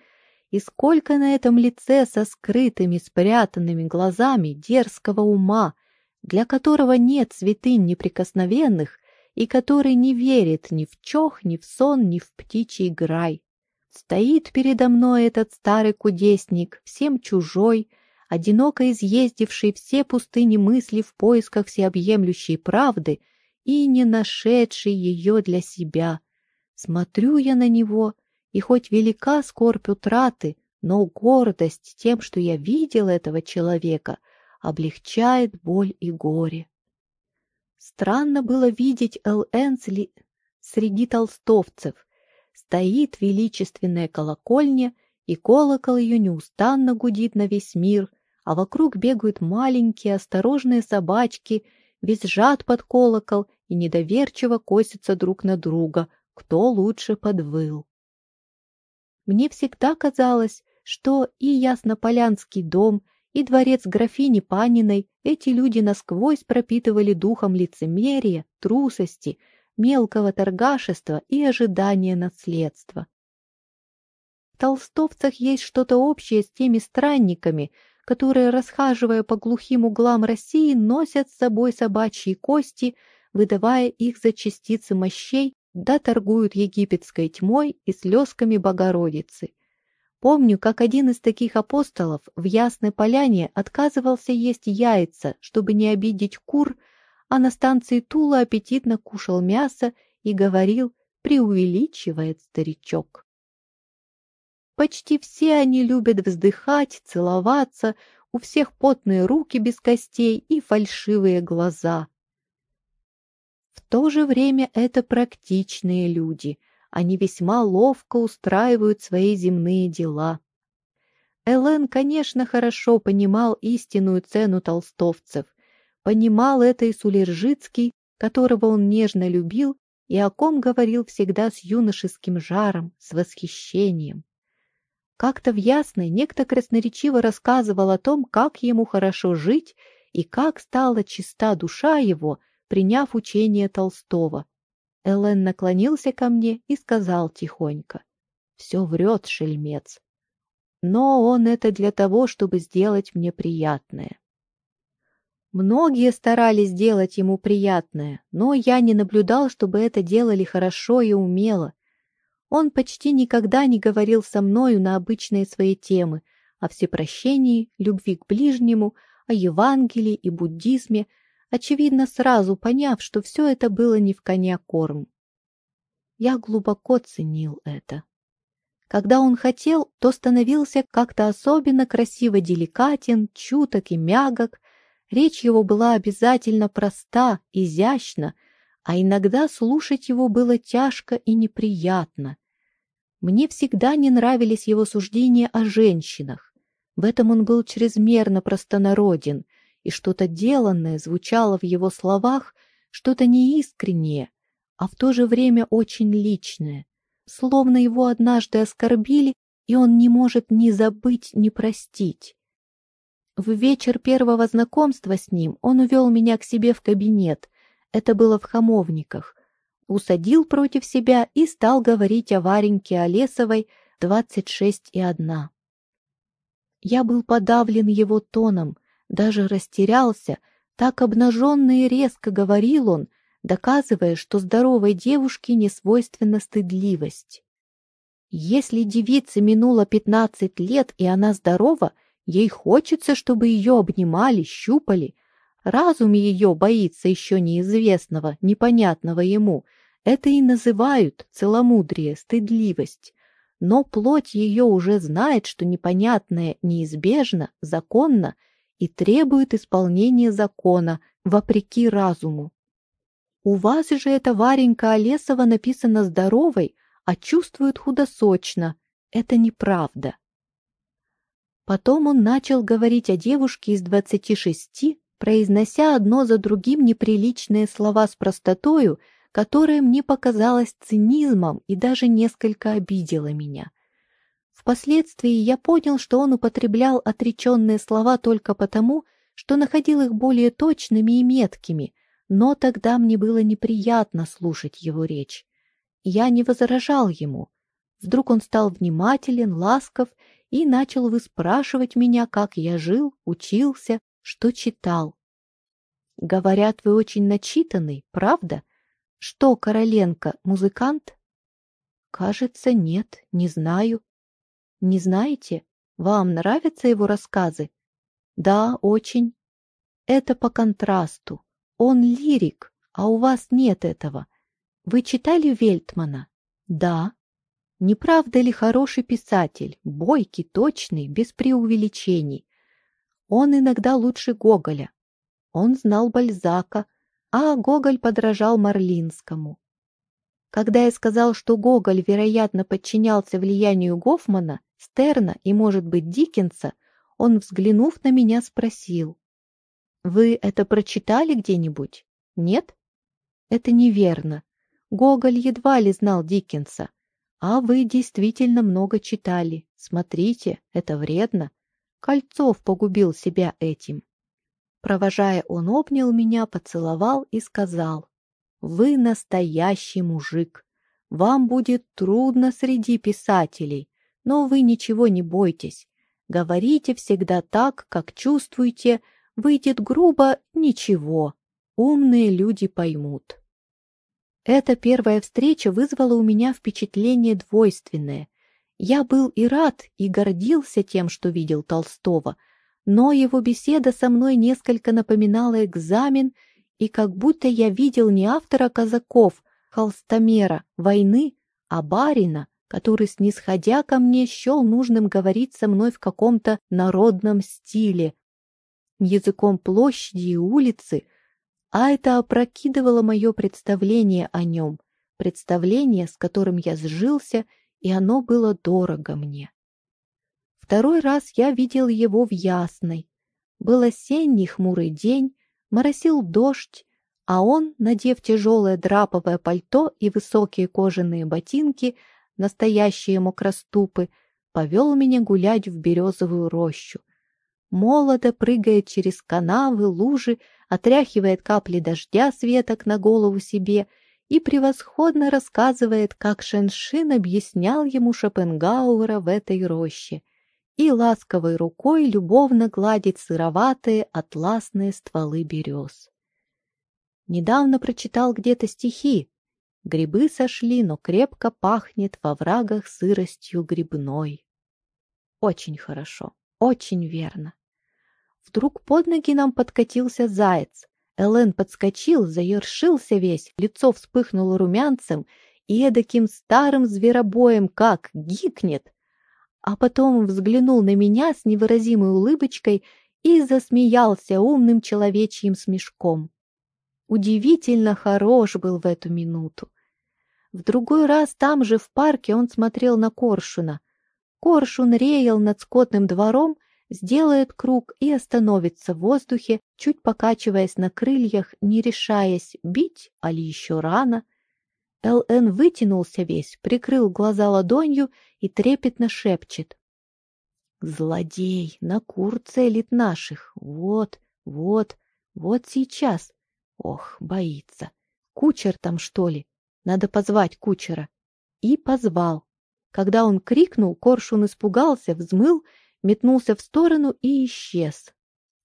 и сколько на этом лице со скрытыми, спрятанными глазами дерзкого ума, для которого нет святынь неприкосновенных и который не верит ни в чох, ни в сон, ни в птичий грай. Стоит передо мной этот старый кудесник, всем чужой, одиноко изъездивший все пустыни мысли в поисках всеобъемлющей правды и не нашедший ее для себя. Смотрю я на него, и хоть велика скорбь утраты, но гордость тем, что я видел этого человека, облегчает боль и горе. Странно было видеть Л.Н. среди толстовцев, Стоит величественная колокольня, и колокол ее неустанно гудит на весь мир, а вокруг бегают маленькие осторожные собачки, визжат под колокол и недоверчиво косятся друг на друга, кто лучше подвыл. Мне всегда казалось, что и Яснополянский дом, и дворец графини Паниной эти люди насквозь пропитывали духом лицемерия, трусости, мелкого торгашества и ожидания наследства. В толстовцах есть что-то общее с теми странниками, которые, расхаживая по глухим углам России, носят с собой собачьи кости, выдавая их за частицы мощей, да торгуют египетской тьмой и слезками Богородицы. Помню, как один из таких апостолов в Ясной Поляне отказывался есть яйца, чтобы не обидеть кур, а на станции Тула аппетитно кушал мясо и говорил, преувеличивает старичок. Почти все они любят вздыхать, целоваться, у всех потные руки без костей и фальшивые глаза. В то же время это практичные люди, они весьма ловко устраивают свои земные дела. Элен, конечно, хорошо понимал истинную цену толстовцев, Понимал это и Сулержицкий, которого он нежно любил и о ком говорил всегда с юношеским жаром, с восхищением. Как-то в Ясной некто красноречиво рассказывал о том, как ему хорошо жить и как стала чиста душа его, приняв учение Толстого. Элен наклонился ко мне и сказал тихонько, «Все врет, шельмец. Но он это для того, чтобы сделать мне приятное». Многие старались сделать ему приятное, но я не наблюдал, чтобы это делали хорошо и умело. Он почти никогда не говорил со мною на обычные свои темы о всепрощении, любви к ближнему, о Евангелии и буддизме, очевидно сразу поняв, что все это было не в коня корм. Я глубоко ценил это. Когда он хотел, то становился как-то особенно красиво деликатен, чуток и мягок, Речь его была обязательно проста, изящна, а иногда слушать его было тяжко и неприятно. Мне всегда не нравились его суждения о женщинах. В этом он был чрезмерно простонароден, и что-то деланное звучало в его словах, что-то неискреннее, а в то же время очень личное, словно его однажды оскорбили, и он не может ни забыть, ни простить. В вечер первого знакомства с ним он увел меня к себе в кабинет. Это было в Хамовниках. Усадил против себя и стал говорить о Вареньке Олесовой двадцать шесть и одна. Я был подавлен его тоном, даже растерялся, так обнаженно и резко говорил он, доказывая, что здоровой девушке не свойственна стыдливость. Если девице минуло пятнадцать лет, и она здорова, Ей хочется, чтобы ее обнимали, щупали. Разум ее боится еще неизвестного, непонятного ему. Это и называют целомудрие, стыдливость. Но плоть ее уже знает, что непонятное неизбежно, законно и требует исполнения закона, вопреки разуму. У вас же эта Варенька Олесова написана здоровой, а чувствует худосочно. Это неправда. Потом он начал говорить о девушке из двадцати шести, произнося одно за другим неприличные слова с простотою, которая мне показалась цинизмом и даже несколько обидела меня. Впоследствии я понял, что он употреблял отреченные слова только потому, что находил их более точными и меткими, но тогда мне было неприятно слушать его речь. Я не возражал ему. Вдруг он стал внимателен, ласков и начал выспрашивать меня, как я жил, учился, что читал. Говорят, вы очень начитанный, правда? Что, Короленко, музыкант? Кажется, нет, не знаю. Не знаете? Вам нравятся его рассказы? Да, очень. Это по контрасту. Он лирик, а у вас нет этого. Вы читали Вельтмана? Да. Не правда ли хороший писатель, бойкий, точный, без преувеличений? Он иногда лучше Гоголя. Он знал Бальзака, а Гоголь подражал Марлинскому. Когда я сказал, что Гоголь, вероятно, подчинялся влиянию Гофмана, Стерна и, может быть, Диккенса, он, взглянув на меня, спросил. «Вы это прочитали где-нибудь? Нет?» «Это неверно. Гоголь едва ли знал Диккенса. А вы действительно много читали. Смотрите, это вредно. Кольцов погубил себя этим. Провожая, он обнял меня, поцеловал и сказал, «Вы настоящий мужик. Вам будет трудно среди писателей, но вы ничего не бойтесь. Говорите всегда так, как чувствуете. Выйдет грубо — ничего. Умные люди поймут». Эта первая встреча вызвала у меня впечатление двойственное. Я был и рад, и гордился тем, что видел Толстого, но его беседа со мной несколько напоминала экзамен, и как будто я видел не автора казаков, холстомера, войны, а барина, который, снисходя ко мне, счел нужным говорить со мной в каком-то народном стиле, языком площади и улицы, а это опрокидывало мое представление о нем, представление, с которым я сжился, и оно было дорого мне. Второй раз я видел его в Ясной. Был осенний хмурый день, моросил дождь, а он, надев тяжелое драповое пальто и высокие кожаные ботинки, настоящие мокроступы, повел меня гулять в березовую рощу. Молодо прыгает через канавы, лужи, отряхивает капли дождя с веток на голову себе и превосходно рассказывает, как Шеншин объяснял ему Шопенгауэра в этой роще. и ласковой рукой любовно гладить сыроватые атласные стволы берез. Недавно прочитал где-то стихи. Грибы сошли, но крепко пахнет во врагах сыростью грибной. Очень хорошо, очень верно. Вдруг под ноги нам подкатился заяц. Элен подскочил, заершился весь, лицо вспыхнуло румянцем и эдаким старым зверобоем как гикнет. А потом взглянул на меня с невыразимой улыбочкой и засмеялся умным человечьим смешком. Удивительно хорош был в эту минуту. В другой раз там же в парке он смотрел на коршуна. Коршун реял над скотным двором, сделает круг и остановится в воздухе, чуть покачиваясь на крыльях, не решаясь, бить, али еще рано. Л.Н. вытянулся весь, прикрыл глаза ладонью и трепетно шепчет. «Злодей, на кур целит наших. Вот, вот, вот сейчас. Ох, боится. Кучер там, что ли? Надо позвать кучера». И позвал. Когда он крикнул, коршун испугался, взмыл метнулся в сторону и исчез.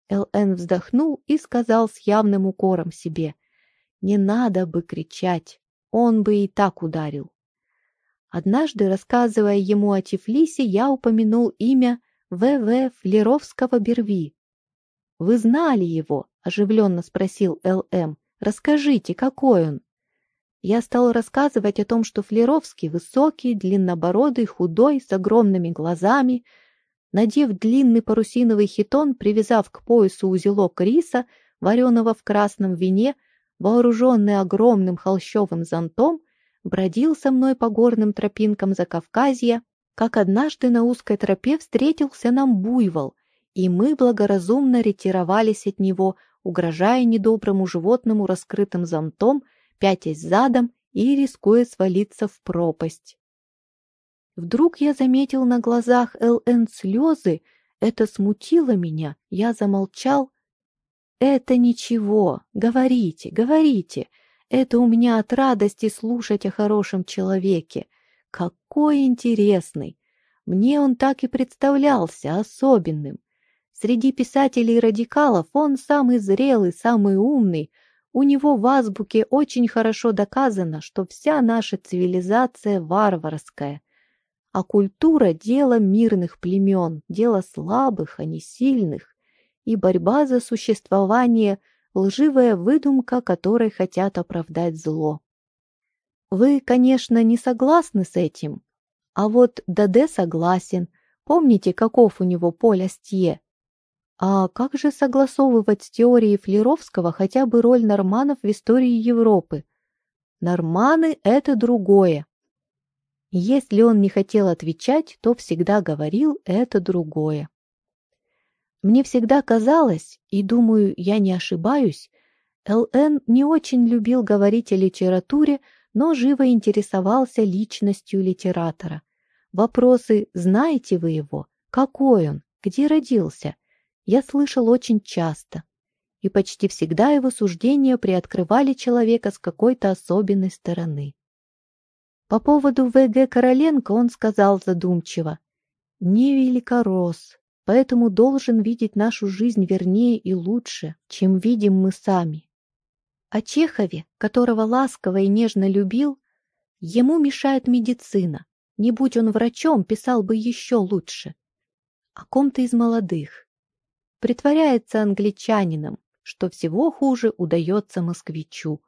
Л.Н. вздохнул и сказал с явным укором себе, «Не надо бы кричать, он бы и так ударил». Однажды, рассказывая ему о Тифлисе, я упомянул имя В.В. Флеровского-Берви. «Вы знали его?» – оживленно спросил Л.М. «Расскажите, какой он?» Я стал рассказывать о том, что Флеровский высокий, длиннобородый, худой, с огромными глазами – Надев длинный парусиновый хитон, привязав к поясу узелок риса, вареного в красном вине, вооруженный огромным холщовым зонтом, бродил со мной по горным тропинкам Закавказья, как однажды на узкой тропе встретился нам буйвол, и мы благоразумно ретировались от него, угрожая недоброму животному раскрытым зонтом, пятясь задом и рискуя свалиться в пропасть. Вдруг я заметил на глазах ЛН слезы, это смутило меня, я замолчал. «Это ничего, говорите, говорите, это у меня от радости слушать о хорошем человеке. Какой интересный! Мне он так и представлялся особенным. Среди писателей-радикалов он самый зрелый, самый умный. У него в азбуке очень хорошо доказано, что вся наша цивилизация варварская. А культура – дело мирных племен, дело слабых, а не сильных. И борьба за существование – лживая выдумка, которой хотят оправдать зло. Вы, конечно, не согласны с этим, а вот Даде согласен. Помните, каков у него поле Астье? А как же согласовывать с теорией Флеровского хотя бы роль норманов в истории Европы? Норманы – это другое. Если он не хотел отвечать, то всегда говорил это другое. Мне всегда казалось, и думаю, я не ошибаюсь, Л.Н. не очень любил говорить о литературе, но живо интересовался личностью литератора. Вопросы «Знаете вы его? Какой он? Где родился?» я слышал очень часто. И почти всегда его суждения приоткрывали человека с какой-то особенной стороны. По поводу В.Г. Короленко он сказал задумчиво, «Не великорос, поэтому должен видеть нашу жизнь вернее и лучше, чем видим мы сами». О Чехове, которого ласково и нежно любил, ему мешает медицина. Не будь он врачом, писал бы еще лучше. О ком-то из молодых. Притворяется англичанином, что всего хуже удается москвичу.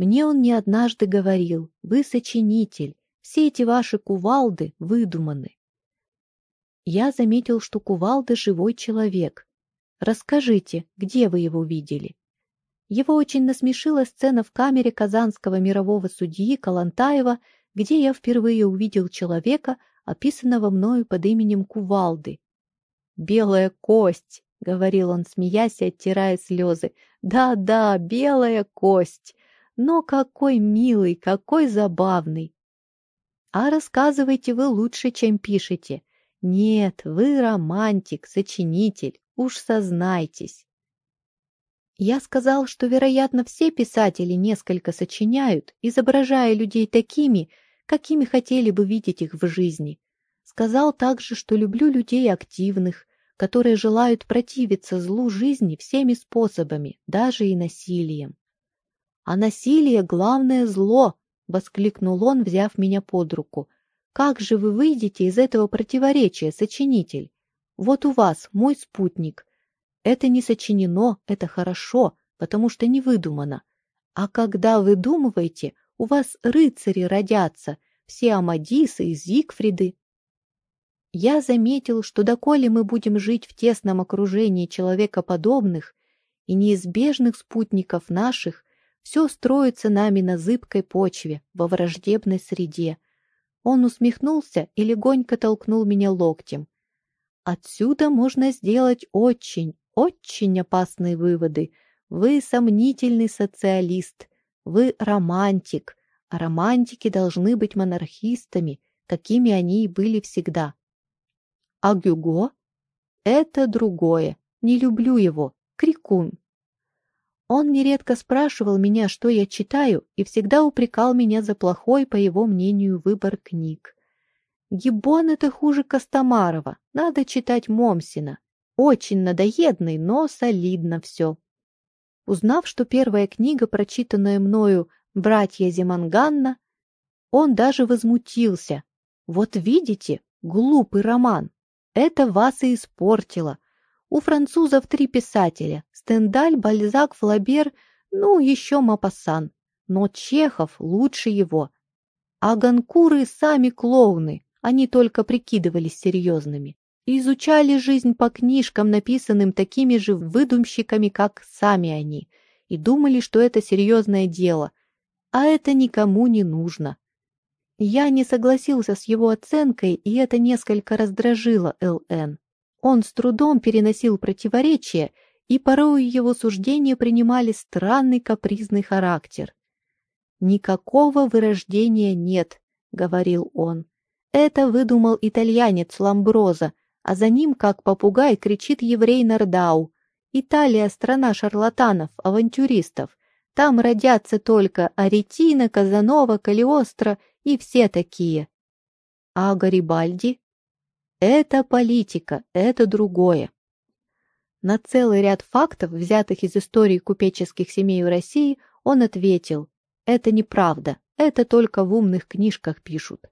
Мне он не однажды говорил, вы сочинитель, все эти ваши кувалды выдуманы. Я заметил, что кувалда живой человек. Расскажите, где вы его видели? Его очень насмешила сцена в камере казанского мирового судьи Калантаева, где я впервые увидел человека, описанного мною под именем Кувалды. «Белая кость», — говорил он, смеясь и оттирая слезы. «Да-да, белая кость. Но какой милый, какой забавный! А рассказывайте вы лучше, чем пишете. Нет, вы романтик, сочинитель, уж сознайтесь. Я сказал, что, вероятно, все писатели несколько сочиняют, изображая людей такими, какими хотели бы видеть их в жизни. Сказал также, что люблю людей активных, которые желают противиться злу жизни всеми способами, даже и насилием. «А насилие — главное зло!» — воскликнул он, взяв меня под руку. «Как же вы выйдете из этого противоречия, сочинитель? Вот у вас мой спутник. Это не сочинено, это хорошо, потому что не выдумано. А когда выдумываете, у вас рыцари родятся, все Амадисы и Зигфриды. Я заметил, что доколе мы будем жить в тесном окружении человекоподобных и неизбежных спутников наших, все строится нами на зыбкой почве, во враждебной среде. Он усмехнулся и легонько толкнул меня локтем. Отсюда можно сделать очень, очень опасные выводы. Вы сомнительный социалист, вы романтик, а романтики должны быть монархистами, какими они и были всегда. А Гюго? Это другое. Не люблю его. Крикун. Он нередко спрашивал меня, что я читаю, и всегда упрекал меня за плохой, по его мнению, выбор книг. Гиббон — это хуже Костомарова. Надо читать Момсина. Очень надоедный, но солидно все. Узнав, что первая книга, прочитанная мною «Братья Зиманганна», он даже возмутился. Вот видите, глупый роман. Это вас и испортило. У французов три писателя – Стендаль, Бальзак, Флабер, ну, еще Мапассан. Но Чехов лучше его. А Ганкуры сами клоуны, они только прикидывались серьезными. И изучали жизнь по книжкам, написанным такими же выдумщиками, как сами они, и думали, что это серьезное дело. А это никому не нужно. Я не согласился с его оценкой, и это несколько раздражило ЛН. Он с трудом переносил противоречия, и порой его суждения принимали странный капризный характер. «Никакого вырождения нет», — говорил он. «Это выдумал итальянец Ламброза, а за ним, как попугай, кричит еврей Нардау. Италия — страна шарлатанов, авантюристов. Там родятся только Аретина, Казанова, Калиостро и все такие. А Гарибальди? Это политика, это другое. На целый ряд фактов, взятых из истории купеческих семей в России, он ответил, это неправда, это только в умных книжках пишут.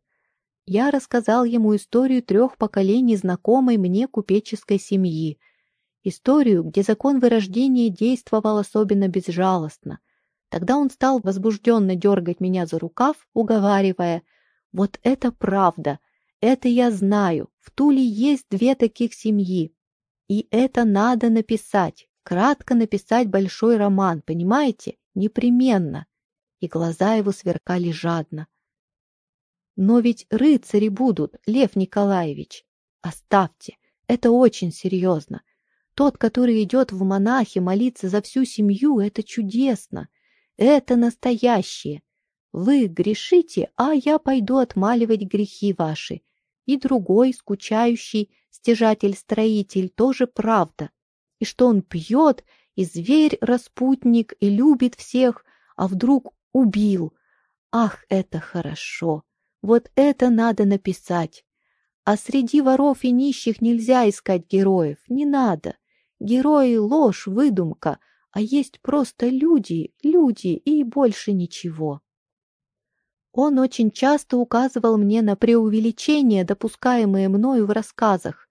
Я рассказал ему историю трех поколений знакомой мне купеческой семьи, историю, где закон вырождения действовал особенно безжалостно, Тогда он стал возбужденно дергать меня за рукав, уговаривая, «Вот это правда! Это я знаю! В Туле есть две таких семьи! И это надо написать, кратко написать большой роман, понимаете? Непременно!» И глаза его сверкали жадно. «Но ведь рыцари будут, Лев Николаевич! Оставьте! Это очень серьезно! Тот, который идет в монахи молиться за всю семью, это чудесно!» Это настоящее. Вы грешите, а я пойду отмаливать грехи ваши. И другой, скучающий стяжатель-строитель, тоже правда. И что он пьет, и зверь-распутник, и любит всех, а вдруг убил. Ах, это хорошо! Вот это надо написать. А среди воров и нищих нельзя искать героев, не надо. Герои — ложь, выдумка, а есть просто люди, люди и больше ничего. Он очень часто указывал мне на преувеличения, допускаемые мною в рассказах,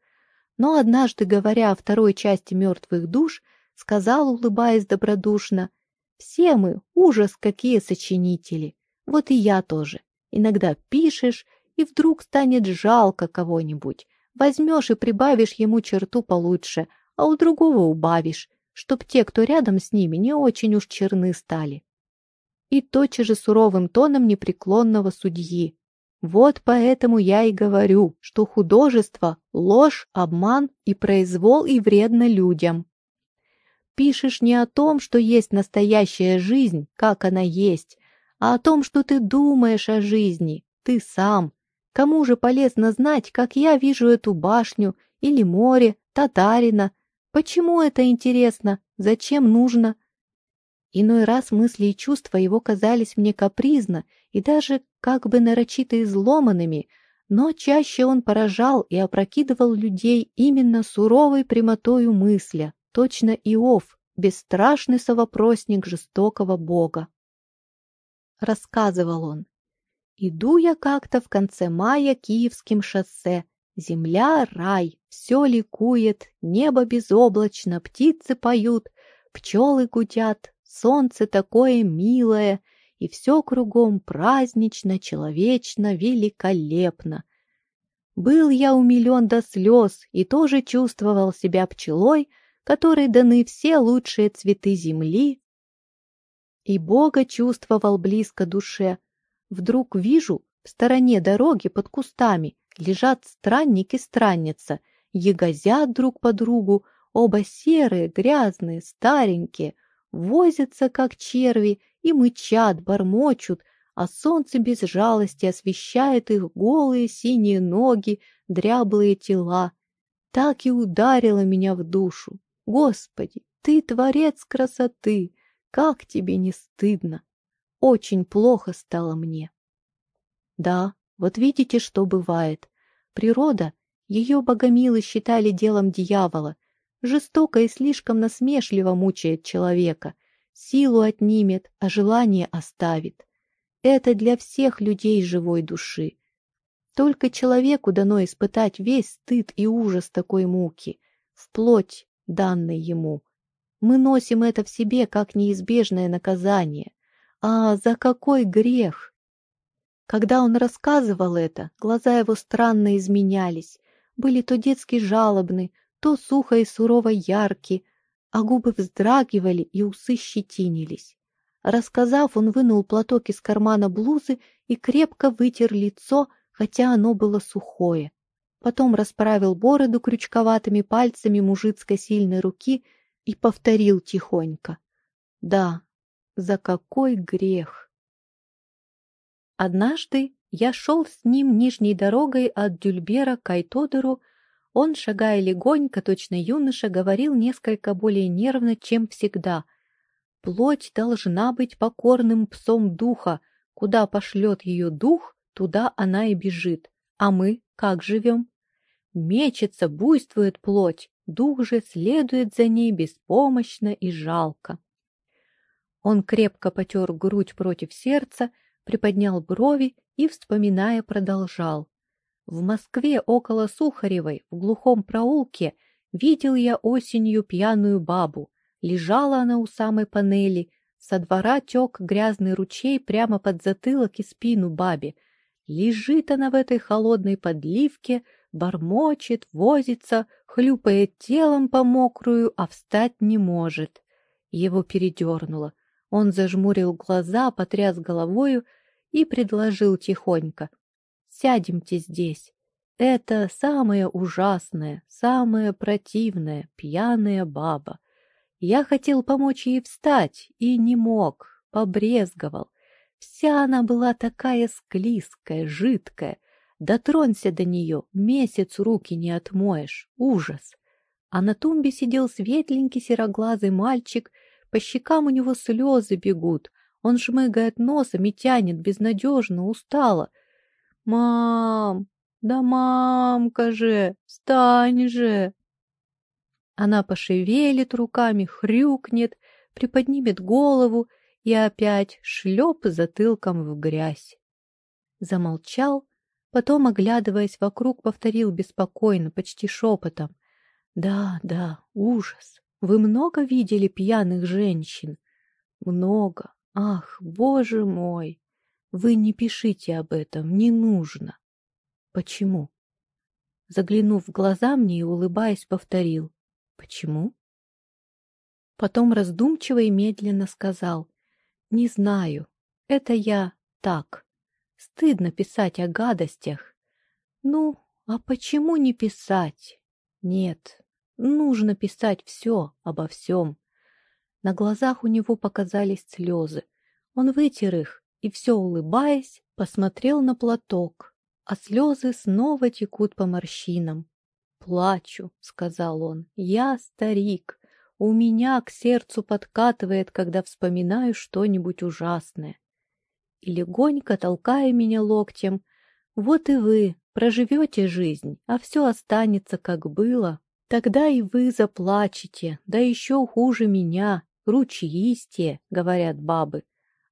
но однажды, говоря о второй части «Мертвых душ», сказал, улыбаясь добродушно, «Все мы, ужас, какие сочинители! Вот и я тоже. Иногда пишешь, и вдруг станет жалко кого-нибудь. Возьмешь и прибавишь ему черту получше, а у другого убавишь, чтоб те, кто рядом с ними, не очень уж черны стали. И тотчас же суровым тоном непреклонного судьи. Вот поэтому я и говорю, что художество — ложь, обман и произвол и вредно людям. Пишешь не о том, что есть настоящая жизнь, как она есть, а о том, что ты думаешь о жизни, ты сам. Кому же полезно знать, как я вижу эту башню или море, татарина, Почему это интересно? Зачем нужно? Иной раз мысли и чувства его казались мне капризно и даже как бы нарочито изломанными, но чаще он поражал и опрокидывал людей именно суровой прямотою мысля, точно Иов, бесстрашный совопросник жестокого бога. Рассказывал он. «Иду я как-то в конце мая Киевским шоссе. Земля — рай, все ликует, небо безоблачно, птицы поют, пчелы гудят, солнце такое милое, и все кругом празднично, человечно, великолепно. Был я умилен до слез и тоже чувствовал себя пчелой, которой даны все лучшие цветы земли, и Бога чувствовал близко душе. Вдруг вижу, в стороне дороги под кустами лежат странник и странница, ягозят друг по другу, оба серые, грязные, старенькие, возятся, как черви, и мычат, бормочут, а солнце без жалости освещает их голые синие ноги, дряблые тела. Так и ударило меня в душу. Господи, ты творец красоты, как тебе не стыдно? Очень плохо стало мне. Да, вот видите, что бывает. Природа, ее богомилы считали делом дьявола, жестоко и слишком насмешливо мучает человека, силу отнимет, а желание оставит. Это для всех людей живой души. Только человеку дано испытать весь стыд и ужас такой муки, вплоть данной ему. Мы носим это в себе как неизбежное наказание. А за какой грех? Когда он рассказывал это, глаза его странно изменялись, были то детски жалобны, то сухо и сурово ярки, а губы вздрагивали и усы щетинились. Рассказав, он вынул платок из кармана блузы и крепко вытер лицо, хотя оно было сухое потом расправил бороду крючковатыми пальцами мужицкой сильной руки и повторил тихонько. «Да, за какой грех!» Однажды я шел с ним нижней дорогой от Дюльбера к Айтодеру. Он, шагая легонько, точно юноша, говорил несколько более нервно, чем всегда. «Плоть должна быть покорным псом духа. Куда пошлет ее дух, туда она и бежит. А мы как живем? Мечется, буйствует плоть, дух же следует за ней беспомощно и жалко. Он крепко потер грудь против сердца, приподнял брови и, вспоминая, продолжал. В Москве около Сухаревой, в глухом проулке, видел я осенью пьяную бабу. Лежала она у самой панели, со двора тек грязный ручей прямо под затылок и спину бабе. Лежит она в этой холодной подливке, бормочет, возится, хлюпает телом по мокрую, а встать не может. Его передернуло. Он зажмурил глаза, потряс головою и предложил тихонько. «Сядемте здесь. Это самое ужасное, самое противное, пьяная баба. Я хотел помочь ей встать и не мог, побрезговал. Вся она была такая склизкая, жидкая, Дотронься до нее, месяц руки не отмоешь. Ужас! А на тумбе сидел светленький сероглазый мальчик, по щекам у него слезы бегут. Он шмыгает носом и тянет безнадежно, устало. «Мам! Да мамка же! Встань же!» Она пошевелит руками, хрюкнет, приподнимет голову и опять шлеп затылком в грязь. Замолчал, Потом, оглядываясь вокруг, повторил беспокойно, почти шепотом. «Да, да, ужас. Вы много видели пьяных женщин?» «Много. Ах, боже мой! Вы не пишите об этом, не нужно». «Почему?» Заглянув в глаза мне и улыбаясь, повторил. «Почему?» Потом раздумчиво и медленно сказал. «Не знаю. Это я так». Стыдно писать о гадостях. Ну, а почему не писать? Нет, нужно писать все обо всем. На глазах у него показались слезы. Он вытер их и, все улыбаясь, посмотрел на платок, а слезы снова текут по морщинам. «Плачу», — сказал он, — «я старик, у меня к сердцу подкатывает, когда вспоминаю что-нибудь ужасное и легонько толкая меня локтем. «Вот и вы, проживете жизнь, а все останется как было. Тогда и вы заплачете, да еще хуже меня, ручьистее, говорят бабы.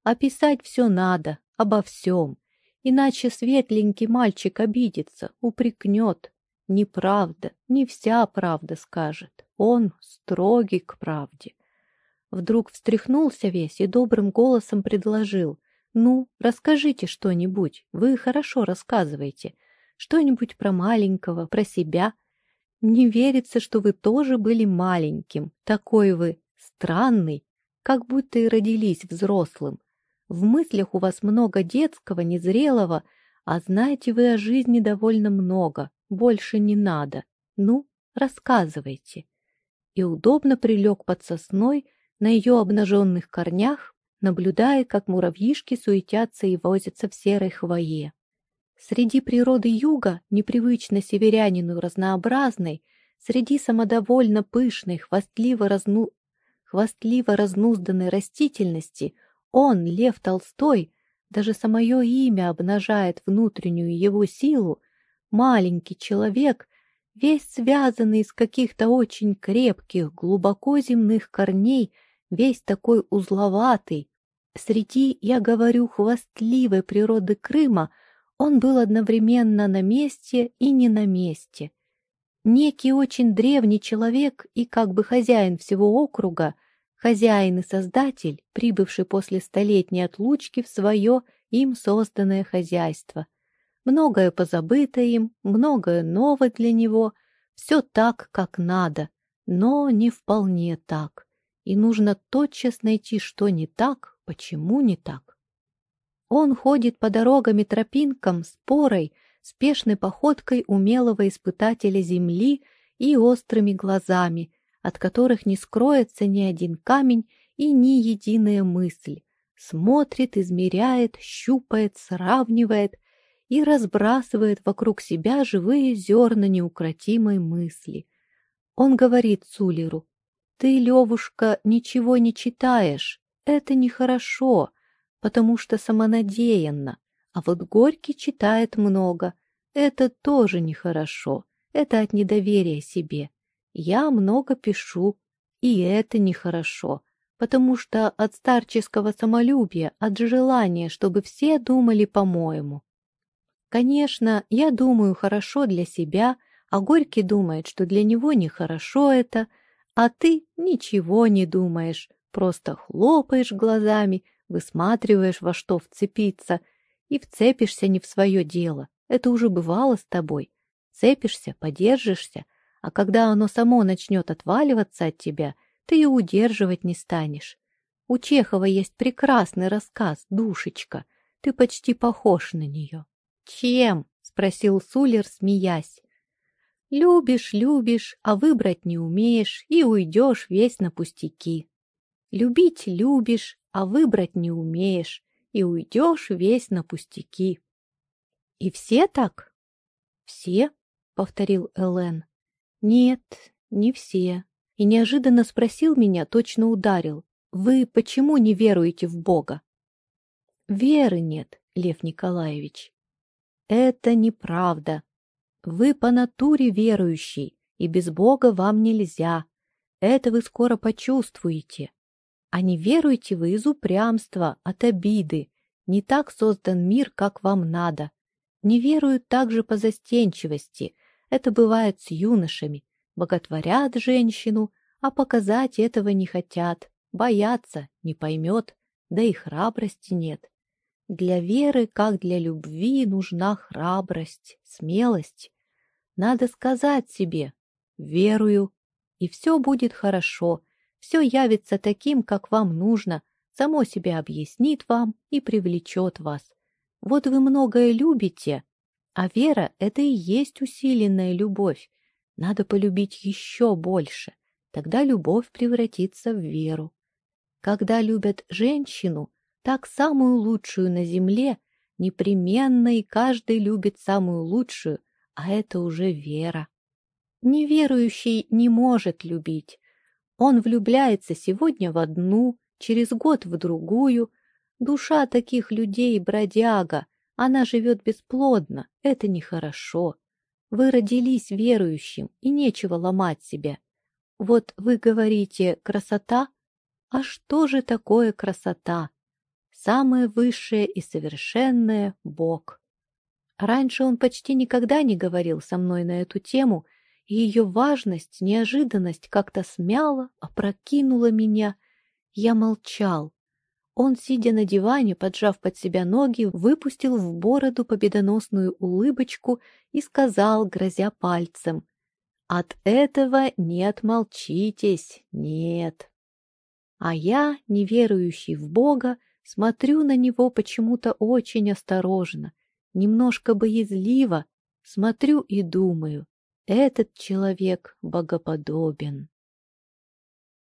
Описать все надо, обо всем, иначе светленький мальчик обидится, упрекнет. Неправда, не вся правда скажет, он строгий к правде. Вдруг встряхнулся весь и добрым голосом предложил. «Ну, расскажите что-нибудь, вы хорошо рассказываете. Что-нибудь про маленького, про себя. Не верится, что вы тоже были маленьким. Такой вы странный, как будто и родились взрослым. В мыслях у вас много детского, незрелого, а знаете вы о жизни довольно много, больше не надо. Ну, рассказывайте». И удобно прилег под сосной, на ее обнаженных корнях, наблюдая, как муравьишки суетятся и возятся в серой хвое. Среди природы юга, непривычно северянину разнообразной, среди самодовольно пышной, хвастливо, разну... хвастливо разнузданной растительности, он, Лев Толстой, даже самое имя обнажает внутреннюю его силу, маленький человек, весь связанный из каких-то очень крепких, глубоко земных корней, весь такой узловатый. Среди, я говорю, хвастливой природы Крыма он был одновременно на месте и не на месте. Некий очень древний человек и как бы хозяин всего округа, хозяин и создатель, прибывший после столетней отлучки в свое им созданное хозяйство. Многое позабыто им, многое новое для него, все так, как надо, но не вполне так и нужно тотчас найти, что не так, почему не так. Он ходит по дорогам и тропинкам спорой, спешной походкой умелого испытателя земли и острыми глазами, от которых не скроется ни один камень и ни единая мысль. Смотрит, измеряет, щупает, сравнивает и разбрасывает вокруг себя живые зерна неукротимой мысли. Он говорит Сулеру, ты, Левушка, ничего не читаешь. Это нехорошо, потому что самонадеянно. А вот Горький читает много. Это тоже нехорошо. Это от недоверия себе. Я много пишу, и это нехорошо, потому что от старческого самолюбия, от желания, чтобы все думали по-моему. Конечно, я думаю хорошо для себя, а Горький думает, что для него нехорошо это — а ты ничего не думаешь, просто хлопаешь глазами, высматриваешь, во что вцепиться, и вцепишься не в свое дело. Это уже бывало с тобой. Цепишься, подержишься, а когда оно само начнет отваливаться от тебя, ты и удерживать не станешь. У Чехова есть прекрасный рассказ «Душечка». Ты почти похож на нее. «Чем?» — спросил Сулер, смеясь. Любишь, любишь, а выбрать не умеешь и уйдешь весь на пустяки. Любить любишь, а выбрать не умеешь и уйдешь весь на пустяки. И все так? Все, повторил Элен. Нет, не все. И неожиданно спросил меня, точно ударил. Вы почему не веруете в Бога? Веры нет, Лев Николаевич. Это неправда, вы по натуре верующий, и без Бога вам нельзя. Это вы скоро почувствуете. А не веруете вы из упрямства, от обиды. Не так создан мир, как вам надо. Не веруют также по застенчивости. Это бывает с юношами. Боготворят женщину, а показать этого не хотят. Боятся, не поймет, да и храбрости нет. Для веры, как для любви, нужна храбрость, смелость. Надо сказать себе «верую», и все будет хорошо, все явится таким, как вам нужно, само себе объяснит вам и привлечет вас. Вот вы многое любите, а вера — это и есть усиленная любовь. Надо полюбить еще больше, тогда любовь превратится в веру. Когда любят женщину, так самую лучшую на земле, непременно и каждый любит самую лучшую, а это уже вера. Неверующий не может любить. Он влюбляется сегодня в одну, через год в другую. Душа таких людей бродяга, Она живет бесплодно, это нехорошо. Вы родились верующим, и нечего ломать себя. Вот вы говорите «красота», а что же такое красота? Самое высшее и совершенное — Бог. Раньше он почти никогда не говорил со мной на эту тему, и ее важность, неожиданность как-то смяла, опрокинула меня. Я молчал. Он, сидя на диване, поджав под себя ноги, выпустил в бороду победоносную улыбочку и сказал, грозя пальцем, «От этого не отмолчитесь, нет». А я, неверующий в Бога, смотрю на него почему-то очень осторожно, немножко боязливо, смотрю и думаю, этот человек богоподобен.